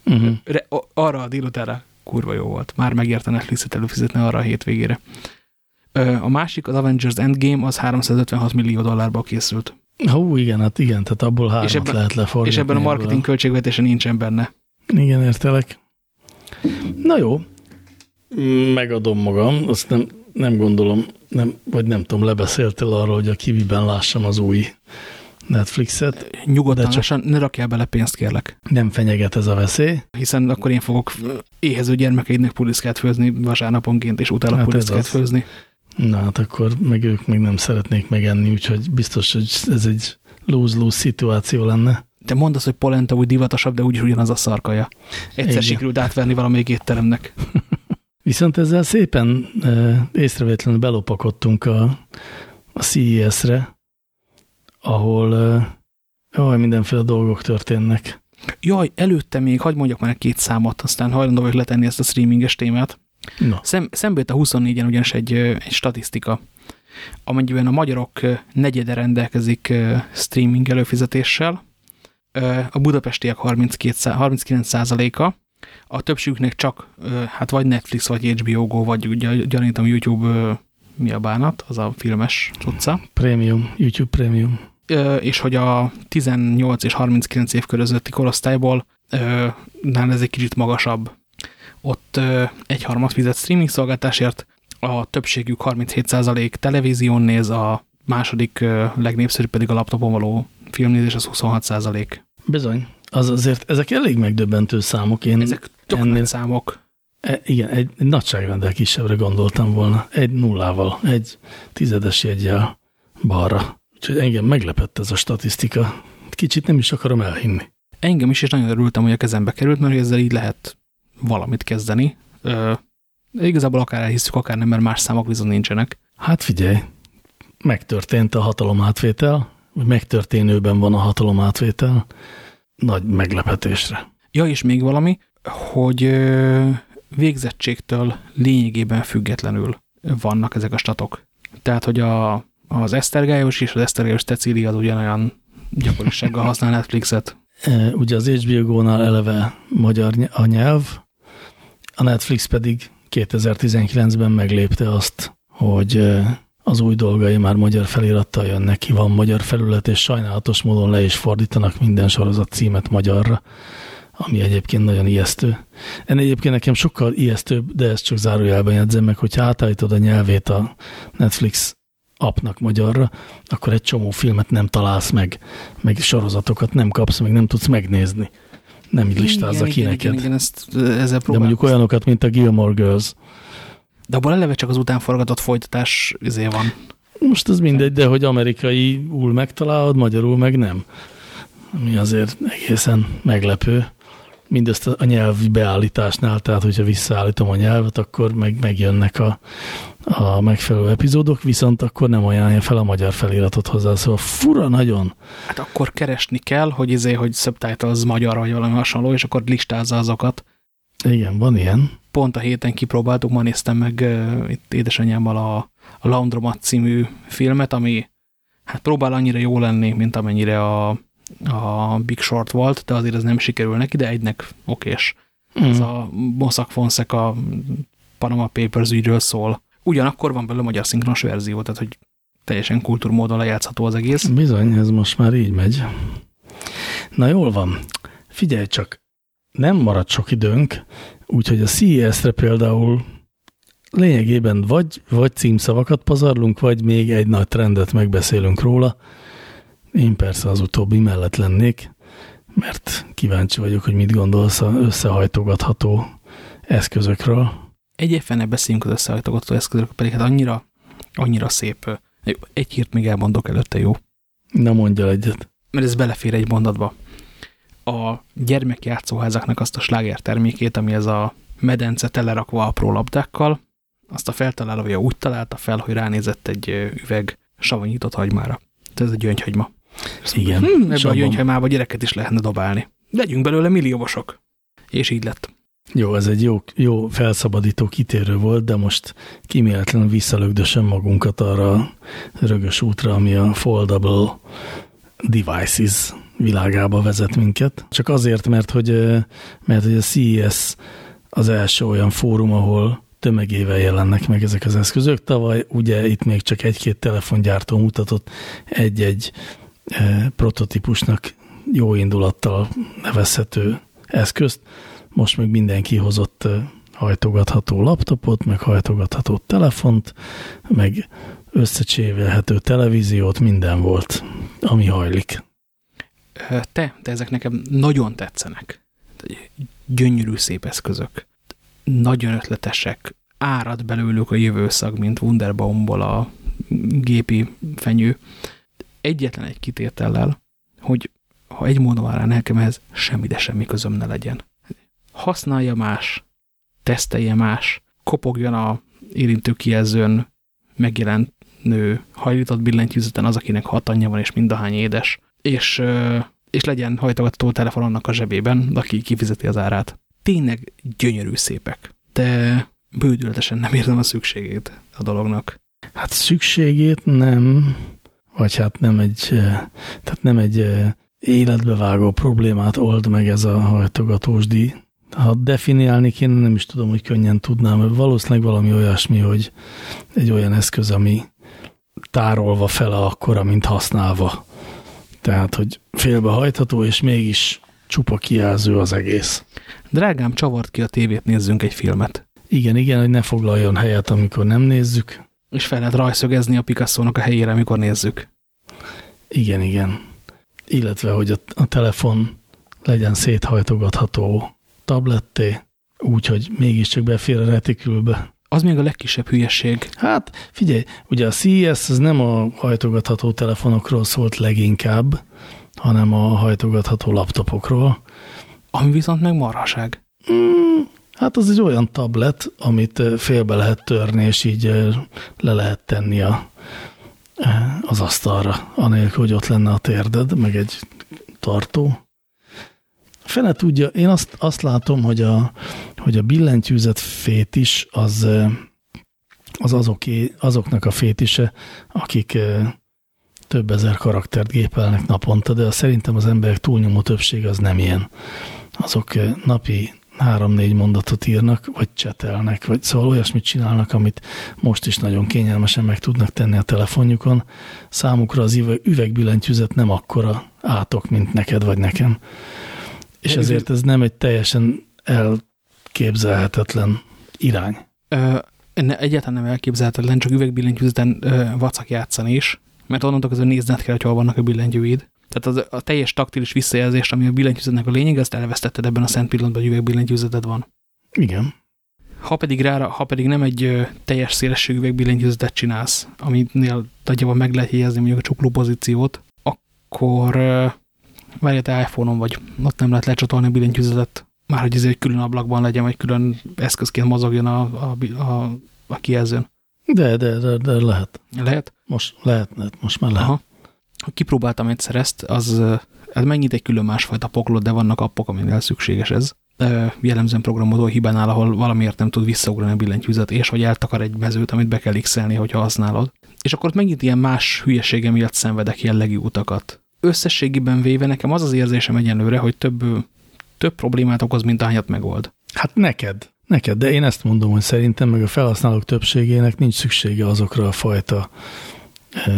Uh Mhm. -huh. Re, arra a délutára kurva jó volt. Már megérte Netflixet előfizetni arra a hétvégére. A másik, az Avengers Endgame, az 356 millió dollárba készült. Hú, igen, hát igen, tehát abból hármat és ebben, lehet leforgatni. És ebben a marketing költségvetése nincsen benne. Igen, értelek. Na jó, megadom magam, azt nem, nem gondolom, nem, vagy nem tudom, lebeszéltél arról, hogy a kiviben lássam az új Netflixet. Nyugodtan, csak lassan, ne rakjál bele pénzt, kérlek. Nem fenyeget ez a veszély. Hiszen akkor én fogok éhező gyermekeidnek puliszkát főzni vasárnaponként, és utána hát puliszkát főzni. Na hát akkor meg ők még nem szeretnék megenni, úgyhogy biztos, hogy ez egy lose-lose szituáció lenne. Te mondd azt, hogy polenta úgy divatosabb, de úgyis ugyanaz a szarkaja. Egyszer Igen. sikerült átverni valamelyik étteremnek. Viszont ezzel szépen e, észrevétlenül belopakodtunk a, a CES-re, ahol e, jaj, mindenféle dolgok történnek. Jaj, előtte még, hagyd mondjak már két számot, aztán hajlandó vagyok letenni ezt a streaminges témát. No. Szem, szembe jött a 24-en ugyanis egy, egy statisztika, amennyiben a magyarok negyede rendelkezik streaming előfizetéssel, a budapestiek 32, 39%-a, a többségüknek csak hát vagy Netflix, vagy HBO Go, vagy ugye gyanítom YouTube mi a bánat, az a filmes cucca. Premium, YouTube Premium. És hogy a 18 és 39 év közötti korosztályból nál ez egy kicsit magasabb. Ott egyharmad fizet streaming szolgáltásért, a többségük 37% televízión néz, a második legnépszerűbb pedig a laptopon való filmnézés, az 26%. Bizony. Az azért, ezek elég megdöbbentő számok. Én ezek ennél számok. E, igen, egy, egy nagyságrendel kisebbre gondoltam volna. Egy nullával, egy tizedes jegyel balra. Úgyhogy engem meglepett ez a statisztika. Kicsit nem is akarom elhinni. Engem is, és nagyon örültem, hogy a kezembe került, mert ezzel így lehet valamit kezdeni. Ö, igazából akár elhiszük, akár nem, mert más számok viszont nincsenek. Hát figyelj, megtörtént a hatalomátvétel, vagy megtörténőben van a hatalomátvétel, nagy meglepetésre. Ja, és még valami, hogy végzettségtől lényegében függetlenül vannak ezek a statok. Tehát, hogy a, az esztergályos és az esztergályos Cecília az ugyanolyan gyakorisággal használ Netflixet. Ugye az HBO Go-nál eleve magyar a nyelv, a Netflix pedig 2019-ben meglépte azt, hogy az új dolgai már magyar felirattal jönnek ki, van magyar felület, és sajnálatos módon le is fordítanak minden sorozat címet magyarra, ami egyébként nagyon ijesztő. En egyébként nekem sokkal ijesztőbb, de ezt csak zárójelben jegyzem meg, hogyha átállítod a nyelvét a Netflix appnak magyarra, akkor egy csomó filmet nem találsz meg, meg sorozatokat nem kapsz, meg nem tudsz megnézni. Nem így listázza ki igen, neked. Igen, igen, ezt, ezzel De mondjuk olyanokat, mint a Gilmore Girls. De abban eleve csak az után forgatott folytatás izé van. Most ez mindegy, de hogy amerikaiul megtalálod, magyarul meg nem. Ami azért egészen meglepő. Mindezt a nyelvi beállításnál, tehát hogyha visszaállítom a nyelvet, akkor meg megjönnek a, a megfelelő epizódok, viszont akkor nem ajánlja fel a magyar feliratot hozzá, szóval fura nagyon. Hát akkor keresni kell, hogy izé, hogy subtitles magyar vagy valami hasonló, és akkor listázza azokat. Igen, van ilyen. Pont a héten kipróbáltuk, ma néztem meg uh, itt édesanyámmal a, a Laundromat című filmet, ami hát próbál annyira jó lenni, mint amennyire a, a Big Short volt, de azért ez nem sikerül neki, de egynek okés. Mm. Ez a Mossack Fonseca Panama Papers ügyről szól. Ugyanakkor van belőle magyar szinkronos verzió, tehát hogy teljesen kultúrmódon lejátszható az egész. Bizony, ez most már így megy. Na jól van. Figyelj csak, nem marad sok időnk, úgyhogy a CES-re például lényegében vagy, vagy címszavakat pazarlunk, vagy még egy nagy trendet megbeszélünk róla. Én persze az utóbbi mellett lennék, mert kíváncsi vagyok, hogy mit gondolsz a összehajtogatható eszközökről. Egy ne beszéljünk az összehajtogatható eszközökről, pedig hát annyira, annyira szép. Egy hírt még elmondok előtte, jó? Na mondja egyet. Mert ez belefér egy mondatba. A gyermekjátszóházaknak azt a sláger termékét, ami ez a medence telerakva apró labdákkal, azt a feltalálója úgy találta fel, hogy ránézett egy üveg savanyított hagymára. Ez egy gyöngyhagyma. Igen. Hm, ebbe a gyöngyhagymába gyereket is lehetne dobálni. Legyünk belőle milliómosok. És így lett. Jó, ez egy jó, jó felszabadító kitérő volt, de most kíméletlenül visszalögdösen magunkat arra a rögös útra, ami a foldable devices világába vezet minket. Csak azért, mert hogy, mert hogy a CES az első olyan fórum, ahol tömegével jelennek meg ezek az eszközök. Tavaly ugye itt még csak egy-két telefongyártó mutatott egy-egy prototípusnak jó indulattal nevezhető eszközt. Most meg mindenki hozott hajtogatható laptopot, meg hajtogatható telefont, meg összecsévelhető televíziót, minden volt, ami hajlik. Te, de ezek nekem nagyon tetszenek. Gyönyörű szép eszközök nagyon ötletesek, árad belőlük a jövőszag, mint Wunderbaumból a gépi fenyő. Egyetlen egy kitétellel, hogy ha egy rá nekem ehhez semmi, de semmi közöm ne legyen. Használja más, tesztelje más, kopogjon a érintő kijelzőn megjelent nő hajlított billentyűzeten az, akinek hat anyja van, és mindahány édes, és, és legyen hajtogató telefon annak a zsebében, aki kifizeti az árát tényleg gyönyörű szépek, de bődületesen nem érzem a szükségét a dolognak. Hát szükségét nem, vagy hát nem egy, tehát nem egy életbevágó problémát old meg ez a hajtogatós díj. Ha definiálni kéne, nem is tudom, hogy könnyen tudnám, mert valószínűleg valami olyasmi, hogy egy olyan eszköz, ami tárolva fele akkora, mint használva. Tehát, hogy félbehajtható, és mégis csupa kijelző az egész. Drágám, csavart ki a tévét, nézzünk egy filmet. Igen, igen, hogy ne foglaljon helyet, amikor nem nézzük. És fel lehet rajszögezni a picasso a helyére, amikor nézzük. Igen, igen. Illetve, hogy a, a telefon legyen széthajtogatható tabletté, úgyhogy mégiscsak befér a retikülbe. Az még a legkisebb hülyeség. Hát figyelj, ugye a CES az nem a hajtogatható telefonokról szólt leginkább, hanem a hajtogatható laptopokról. Ami viszont meg marhaság. Mm, hát az egy olyan tablet, amit félbe lehet törni, és így le lehet tenni a, az asztalra, anélkül, hogy ott lenne a térded, meg egy tartó. Fene tudja, én azt, azt látom, hogy a, hogy a billentyűzet fétis az, az azoké, azoknak a fétise, akik több ezer karaktert gépelnek naponta, de szerintem az emberek túlnyomó többség az nem ilyen. Azok napi három-négy mondatot írnak, vagy csetelnek, vagy szóval olyasmit csinálnak, amit most is nagyon kényelmesen meg tudnak tenni a telefonjukon. Számukra az üvegbillentyűzet nem akkora átok, mint neked vagy nekem. És ezért ez nem egy teljesen elképzelhetetlen irány. Ö, egyáltalán nem elképzelhetetlen, csak üvegbillentyűzeten vacak játszani is mert onnantól kezdve nézned kell, hogy hol vannak a billentyűid. Tehát az, a teljes taktilis visszajelzést, ami a billentyűzetnek a lényeg, azt elvesztetted ebben a szent pillanatban, hogy üvegbillentyűzeted van. Igen. Ha pedig, rá, ha pedig nem egy ö, teljes szélességű üvegbillentyűzetet csinálsz, aminél nagyjából meg lehet helyezni mondjuk a csukló pozíciót, akkor várj, te iPhone-on vagy, ott nem lehet lecsatolni a billentyűzetet, már hogy ez egy külön ablakban legyen, vagy külön eszközként mozogjon a, a, a, a kijelzőn. De, de, de, de lehet. Lehet? Most lehet, lehet most már lehet. Aha. Kipróbáltam egyszer ezt, az, ez mennyit egy külön másfajta poklot, de vannak appok, aminél szükséges ez. Jellemzően programozó hibánál, ahol valamiért nem tud visszaugrani a billentyűzet, és vagy eltakar egy mezőt, amit be kell x hogyha használod. És akkor megint ilyen más hülyesége miatt szenvedek jellegű utakat. Összességében véve nekem az az érzésem egyenlőre, hogy több, több problémát okoz, mint ahányat megold. Hát neked. Neked, de én ezt mondom, hogy szerintem meg a felhasználók többségének nincs szüksége azokra a fajta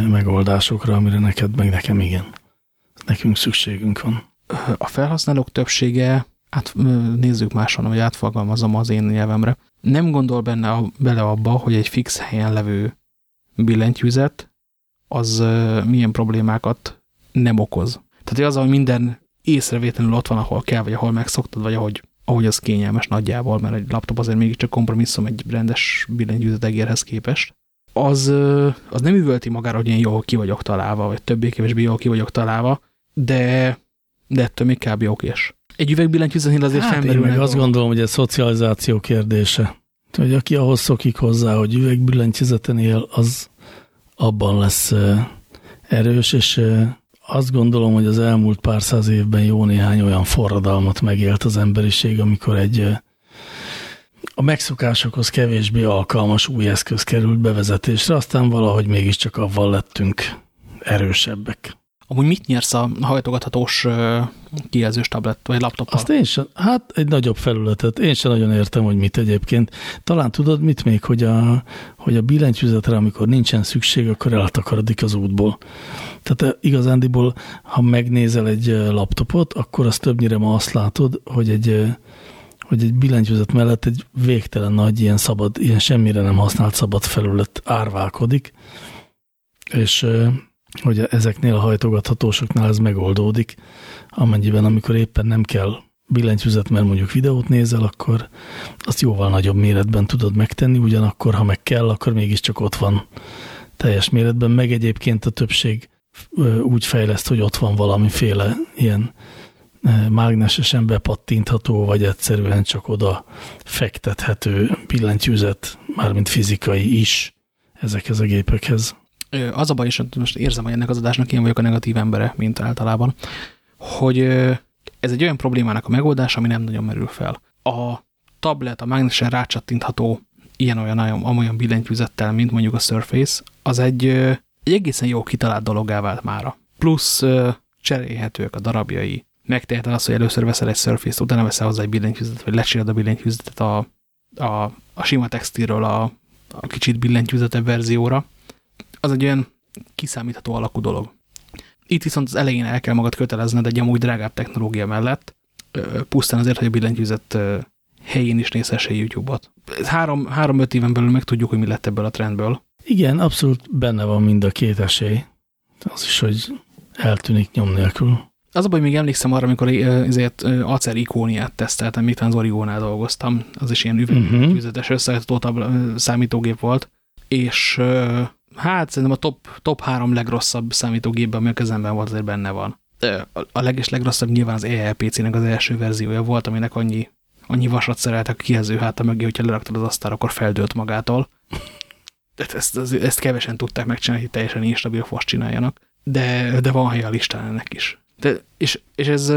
megoldásokra, amire neked, meg nekem igen. Nekünk szükségünk van. A felhasználók többsége, hát nézzük máson, hogy átfogalmazom az én nyelvemre, nem gondol benne a, bele abba, hogy egy fix helyen levő billentyűzet az milyen problémákat nem okoz. Tehát az, hogy minden észrevétlenül ott van, ahol kell, vagy ahol megszoktad, vagy ahogy, ahogy az kényelmes nagyjából, mert egy laptop azért mégiscsak kompromisszum egy rendes billentyűzet egérhez képest, az, az nem üvölti magára, hogy én jól ki vagyok találva, vagy többé-kevésbé jól ki vagyok találva, de, de ettől még kb. okés. Egy üvegbillentyűzetnél azért hát felmerül. Én meg azt gondolom, hogy ez szocializáció kérdése. Hogy aki ahhoz szokik hozzá, hogy üvegbillentyűzeten él, az abban lesz erős, és azt gondolom, hogy az elmúlt pár száz évben jó néhány olyan forradalmat megélt az emberiség, amikor egy a megszokásokhoz kevésbé alkalmas új eszköz került bevezetésre, aztán valahogy mégiscsak avval lettünk erősebbek. Amúgy mit nyersz a hajtogathatós kijelzős tablet vagy laptop Azt én sem, hát egy nagyobb felületet. Én sem nagyon értem, hogy mit egyébként. Talán tudod mit még, hogy a, hogy a billentyűzetre, amikor nincsen szükség, akkor eltakarodik az útból. Tehát igazándiból, ha megnézel egy laptopot, akkor az többnyire ma azt látod, hogy egy hogy egy billentyűzet mellett egy végtelen nagy, ilyen szabad, ilyen semmire nem használt szabad felület árválkodik, és hogy ezeknél a hajtogathatósoknál ez megoldódik, amennyiben amikor éppen nem kell billentyűzet, mert mondjuk videót nézel, akkor azt jóval nagyobb méretben tudod megtenni, ugyanakkor, ha meg kell, akkor mégiscsak ott van teljes méretben, meg egyébként a többség úgy fejleszt, hogy ott van valamiféle ilyen mágnesesen bepattintható, vagy egyszerűen csak oda fektethető billentyűzet, mármint fizikai is ezekhez a gépekhez. Az a baj, és most érzem, hogy ennek az adásnak én vagyok a negatív embere, mint általában, hogy ez egy olyan problémának a megoldás, ami nem nagyon merül fel. A tablet, a mágnesen rácsattintható ilyen-olyan amolyan billentyűzettel, mint mondjuk a Surface, az egy, egy egészen jó kitalált dologgá vált mára. Plusz cserélhetőek a darabjai, megteheted azt, hogy először veszel egy Surface-t, utána veszel hozzá egy billentyűzetet, vagy lecseréled a billentyűzetet a, a, a sima textilről a, a kicsit billentyűzetebb verzióra. Az egy olyan kiszámítható alakú dolog. Itt viszont az elején el kell magad kötelezned egy amúgy drágább technológia mellett, pusztán azért, hogy a billentyűzet helyén is nézhesse YouTube-ot. Három-öt három, éven belül meg tudjuk, hogy mi lett ebből a trendből. Igen, abszolút benne van mind a két esély. Az is, hogy eltűnik nyom nélkül. Az a baj, még emlékszem arra, amikor ezért acer ikóniát teszteltem, még az Origónál dolgoztam, az is ilyen üvegtűzetes uh -huh. összeállított számítógép volt, és hát szerintem a top, top három legrosszabb számítógépben, ami a kezemben volt, azért benne van. A leges legrosszabb nyilván az ELPC-nek az első verziója volt, aminek annyi, annyi vasat szereltek a kijelző háta mögé, hogyha leraktad az asztalra, akkor feldőlt magától. Ezt, ezt, ezt kevesen tudták megcsinálni, hogy teljesen instabil fos csináljanak. De, de van hely a listán ennek is. De, és, és ez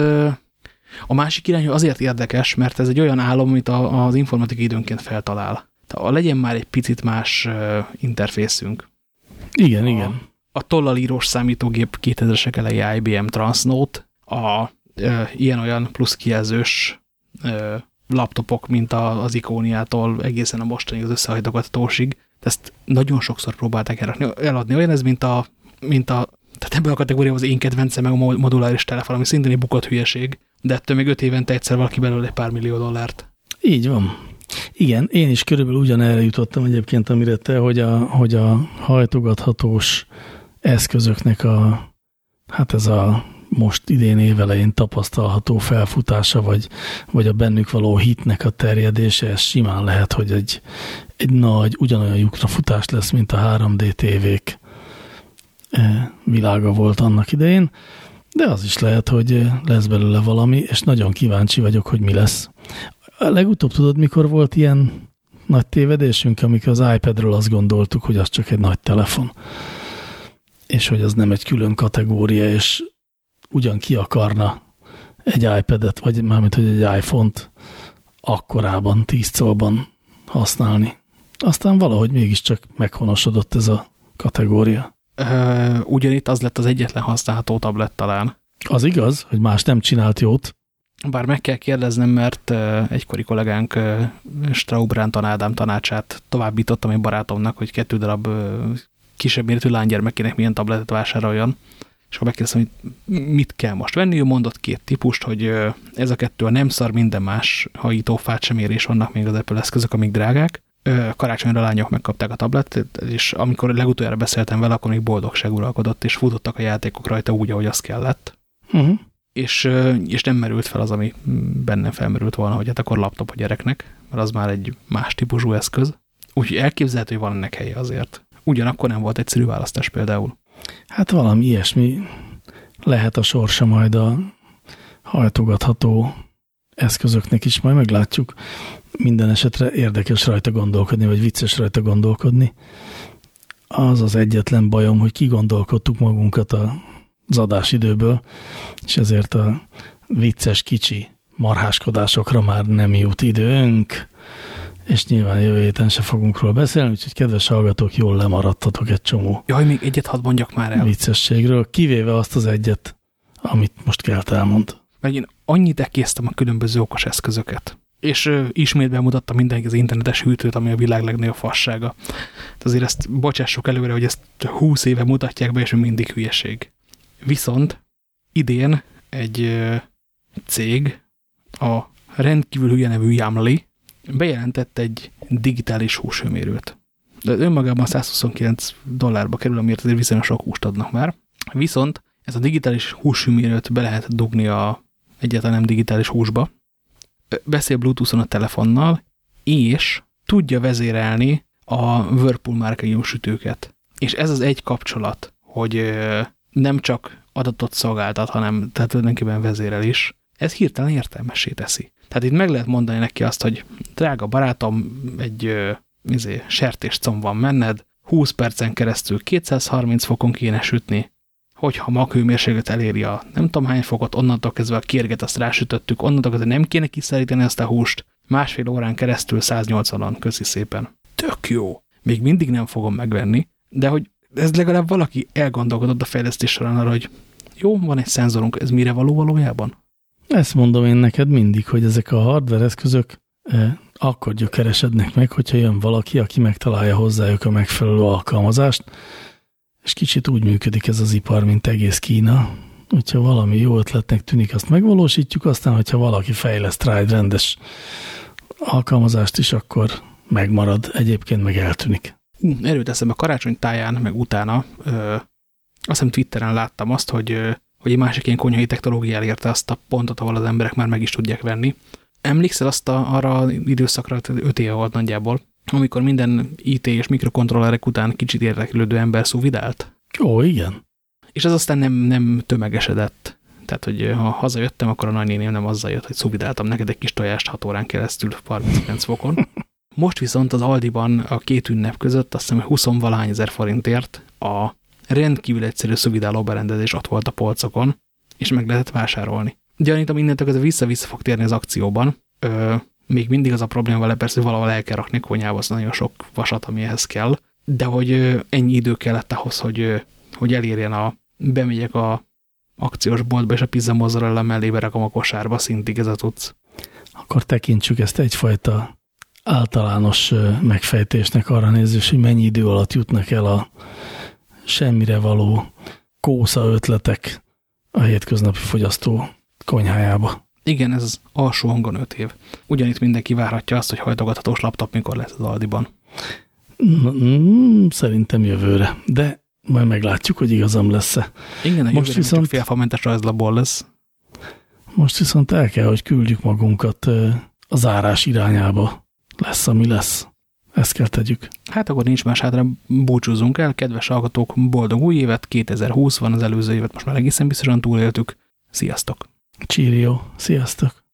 a másik irány azért érdekes, mert ez egy olyan álom, amit a, az informatika időnként feltalál. Tehát legyen már egy picit más interfészünk. Igen, a, igen. A tollalírós számítógép 2000-esek elejé IBM Transnote, a ilyen-olyan plusz kijelzős laptopok, mint a, az ikóniától egészen a mostani az összehajtogatósig. Ezt nagyon sokszor próbálták eladni. Olyan ez, mint a, mint a tehát ebben a kategóriában az én kedvencem meg a moduláris telefon, ami szintén egy bukott hülyeség, de ettől még öt évente egyszer valaki belőle egy pár millió dollárt. Így van. Igen, én is körülbelül ugyanerre jutottam egyébként, amire te, hogy a, hogy a hajtogathatós eszközöknek a, hát ez a most idén évelején tapasztalható felfutása, vagy, vagy a bennük való hitnek a terjedése, ez simán lehet, hogy egy, egy nagy, ugyanolyan lyukra futás lesz, mint a 3D tévék E, világa volt annak idején, de az is lehet, hogy lesz belőle valami, és nagyon kíváncsi vagyok, hogy mi lesz. A legutóbb tudod, mikor volt ilyen nagy tévedésünk, amikor az iPadről azt gondoltuk, hogy az csak egy nagy telefon, és hogy az nem egy külön kategória, és ugyan ki akarna egy iPad-et, vagy mármint, hogy egy iPhone-t akkorában, 10 szólban használni. Aztán valahogy mégiscsak meghonosodott ez a kategória. ugyanitt az lett az egyetlen használható tablet talán. Az igaz, hogy más nem csinált jót. Bár meg kell kérdeznem, mert egykori kollégánk Straub Ránton Ádám tanácsát továbbítottam egy barátomnak, hogy kettő darab kisebb méretű lánygyermekének milyen tabletet vásároljon. És akkor megkérdeztem, hogy mit kell most venni, ő mondott két típust, hogy ez a kettő a nem szar, minden más hajítófát sem ér, és vannak még az Apple eszközök, amik drágák. Karácsonyra lányok megkapták a tabletet, és amikor legutoljára beszéltem vele, akkor még boldogság uralkodott, és futottak a játékok rajta úgy, ahogy az kellett. Uh mhm. -huh és, és nem merült fel az, ami bennem felmerült volna, hogy hát akkor laptop a gyereknek, mert az már egy más típusú eszköz. Úgyhogy elképzelhető, hogy van ennek helye azért. Ugyanakkor nem volt egyszerű választás például. Hát valami ilyesmi lehet a sorsa majd a hajtogatható eszközöknek is, majd meglátjuk. Minden esetre érdekes rajta gondolkodni, vagy vicces rajta gondolkodni. Az az egyetlen bajom, hogy kigondolkodtuk magunkat az adásidőből, és ezért a vicces kicsi marháskodásokra már nem jut időnk, és nyilván jövő héten se fogunk róla beszélni, úgyhogy kedves hallgatók, jól lemaradtatok egy csomó. Jaj, még egyet hadd mondjak már el. Viccességről, kivéve azt az egyet, amit most kell elmond. Mert én annyit ekésztem a különböző okos eszközöket, és ö, ismét bemutatta mindenki az internetes hűtőt, ami a világ legnagyobb fassága. Tehát azért ezt bocsássuk előre, hogy ezt 20 éve mutatják be, és mindig hülyeség. Viszont idén egy cég, a rendkívül hülye nevű Yamli bejelentett egy digitális húsőmérőt. De önmagában 129 dollárba kerül, amiért azért viszonylag sok húst adnak már. Viszont ez a digitális húsőmérőt be lehet dugni a egyáltalán nem digitális húsba. Beszél Bluetooth-on a telefonnal, és tudja vezérelni a Whirlpool márkai sütőket. És ez az egy kapcsolat, hogy nem csak adatot szolgáltat, hanem tehát tulajdonképpen vezérel is, ez hirtelen értelmessé teszi. Tehát itt meg lehet mondani neki azt, hogy drága barátom, egy izé, sertéscomb van menned, 20 percen keresztül 230 fokon kéne sütni, hogyha maghőmérséklet eléri a nem tudom hány fokot, onnantól kezdve a kérget azt rásütöttük, onnantól kezdve nem kéne kiszeríteni ezt a húst, másfél órán keresztül 180-on, köszi szépen. Tök jó. Még mindig nem fogom megvenni, de hogy ez legalább valaki elgondolkodott a fejlesztés során arra, hogy jó, van egy szenzorunk, ez mire való valójában? Ezt mondom én neked mindig, hogy ezek a hardware eszközök eh, akkor gyökeresednek meg, hogyha jön valaki, aki megtalálja hozzájuk a megfelelő alkalmazást, és kicsit úgy működik ez az ipar, mint egész Kína. Hogyha valami jó ötletnek tűnik, azt megvalósítjuk, aztán, hogyha valaki fejleszt rá egy rendes alkalmazást is, akkor megmarad, egyébként meg eltűnik. Erőt eszem a karácsony táján, meg utána, ö, azt hiszem Twitteren láttam azt, hogy, hogy egy másik ilyen konyhai technológia elérte azt a pontot, ahol az emberek már meg is tudják venni. Emlékszel azt a, arra időszakra, 5 éve volt nagyjából, amikor minden IT és mikrokontrollerek után kicsit érdeklődő ember szuvidált? Ó, igen. És ez aztán nem, nem tömegesedett. Tehát, hogy ha hazajöttem, akkor a nagynéném nem azzal jött, hogy szuvidáltam neked egy kis tojást 6 órán keresztül 39 fokon. Most viszont az Aldiban a két ünnep között azt hiszem, hogy 20 valány ezer forintért a rendkívül egyszerű szuvidáló berendezés ott volt a polcokon, és meg lehetett vásárolni. Gyanítom, innentől ez vissza-vissza fog térni az akcióban. Ö, még mindig az a probléma vele persze, hogy valahol el kell rakni konyhába, az nagyon sok vasat, ami kell, de hogy ennyi idő kellett ahhoz, hogy, hogy elérjen a, bemegyek a akciós boltba, és a pizza mozzarella mellé berakom a kosárba, szintig ez a tudsz. Akkor tekintsük ezt egyfajta általános megfejtésnek arra nézés, hogy mennyi idő alatt jutnak el a semmire való kósza ötletek a hétköznapi fogyasztó konyhájába. Igen, ez az alsó hangon öt év. Ugyanitt mindenki várhatja azt, hogy hajtogathatós laptop mikor lesz az Aldiban. Mm, szerintem jövőre, de majd meglátjuk, hogy igazam lesz-e. Igen, a most viszont félfamentes rajzlapból lesz. Most viszont el kell, hogy küldjük magunkat a zárás irányába lesz, ami lesz. Ezt kell tegyük. Hát akkor nincs más hátra, búcsúzunk el. Kedves hallgatók, boldog új évet, 2020 van az előző évet, most már egészen biztosan túléltük. Sziasztok! Csírió, sziasztok!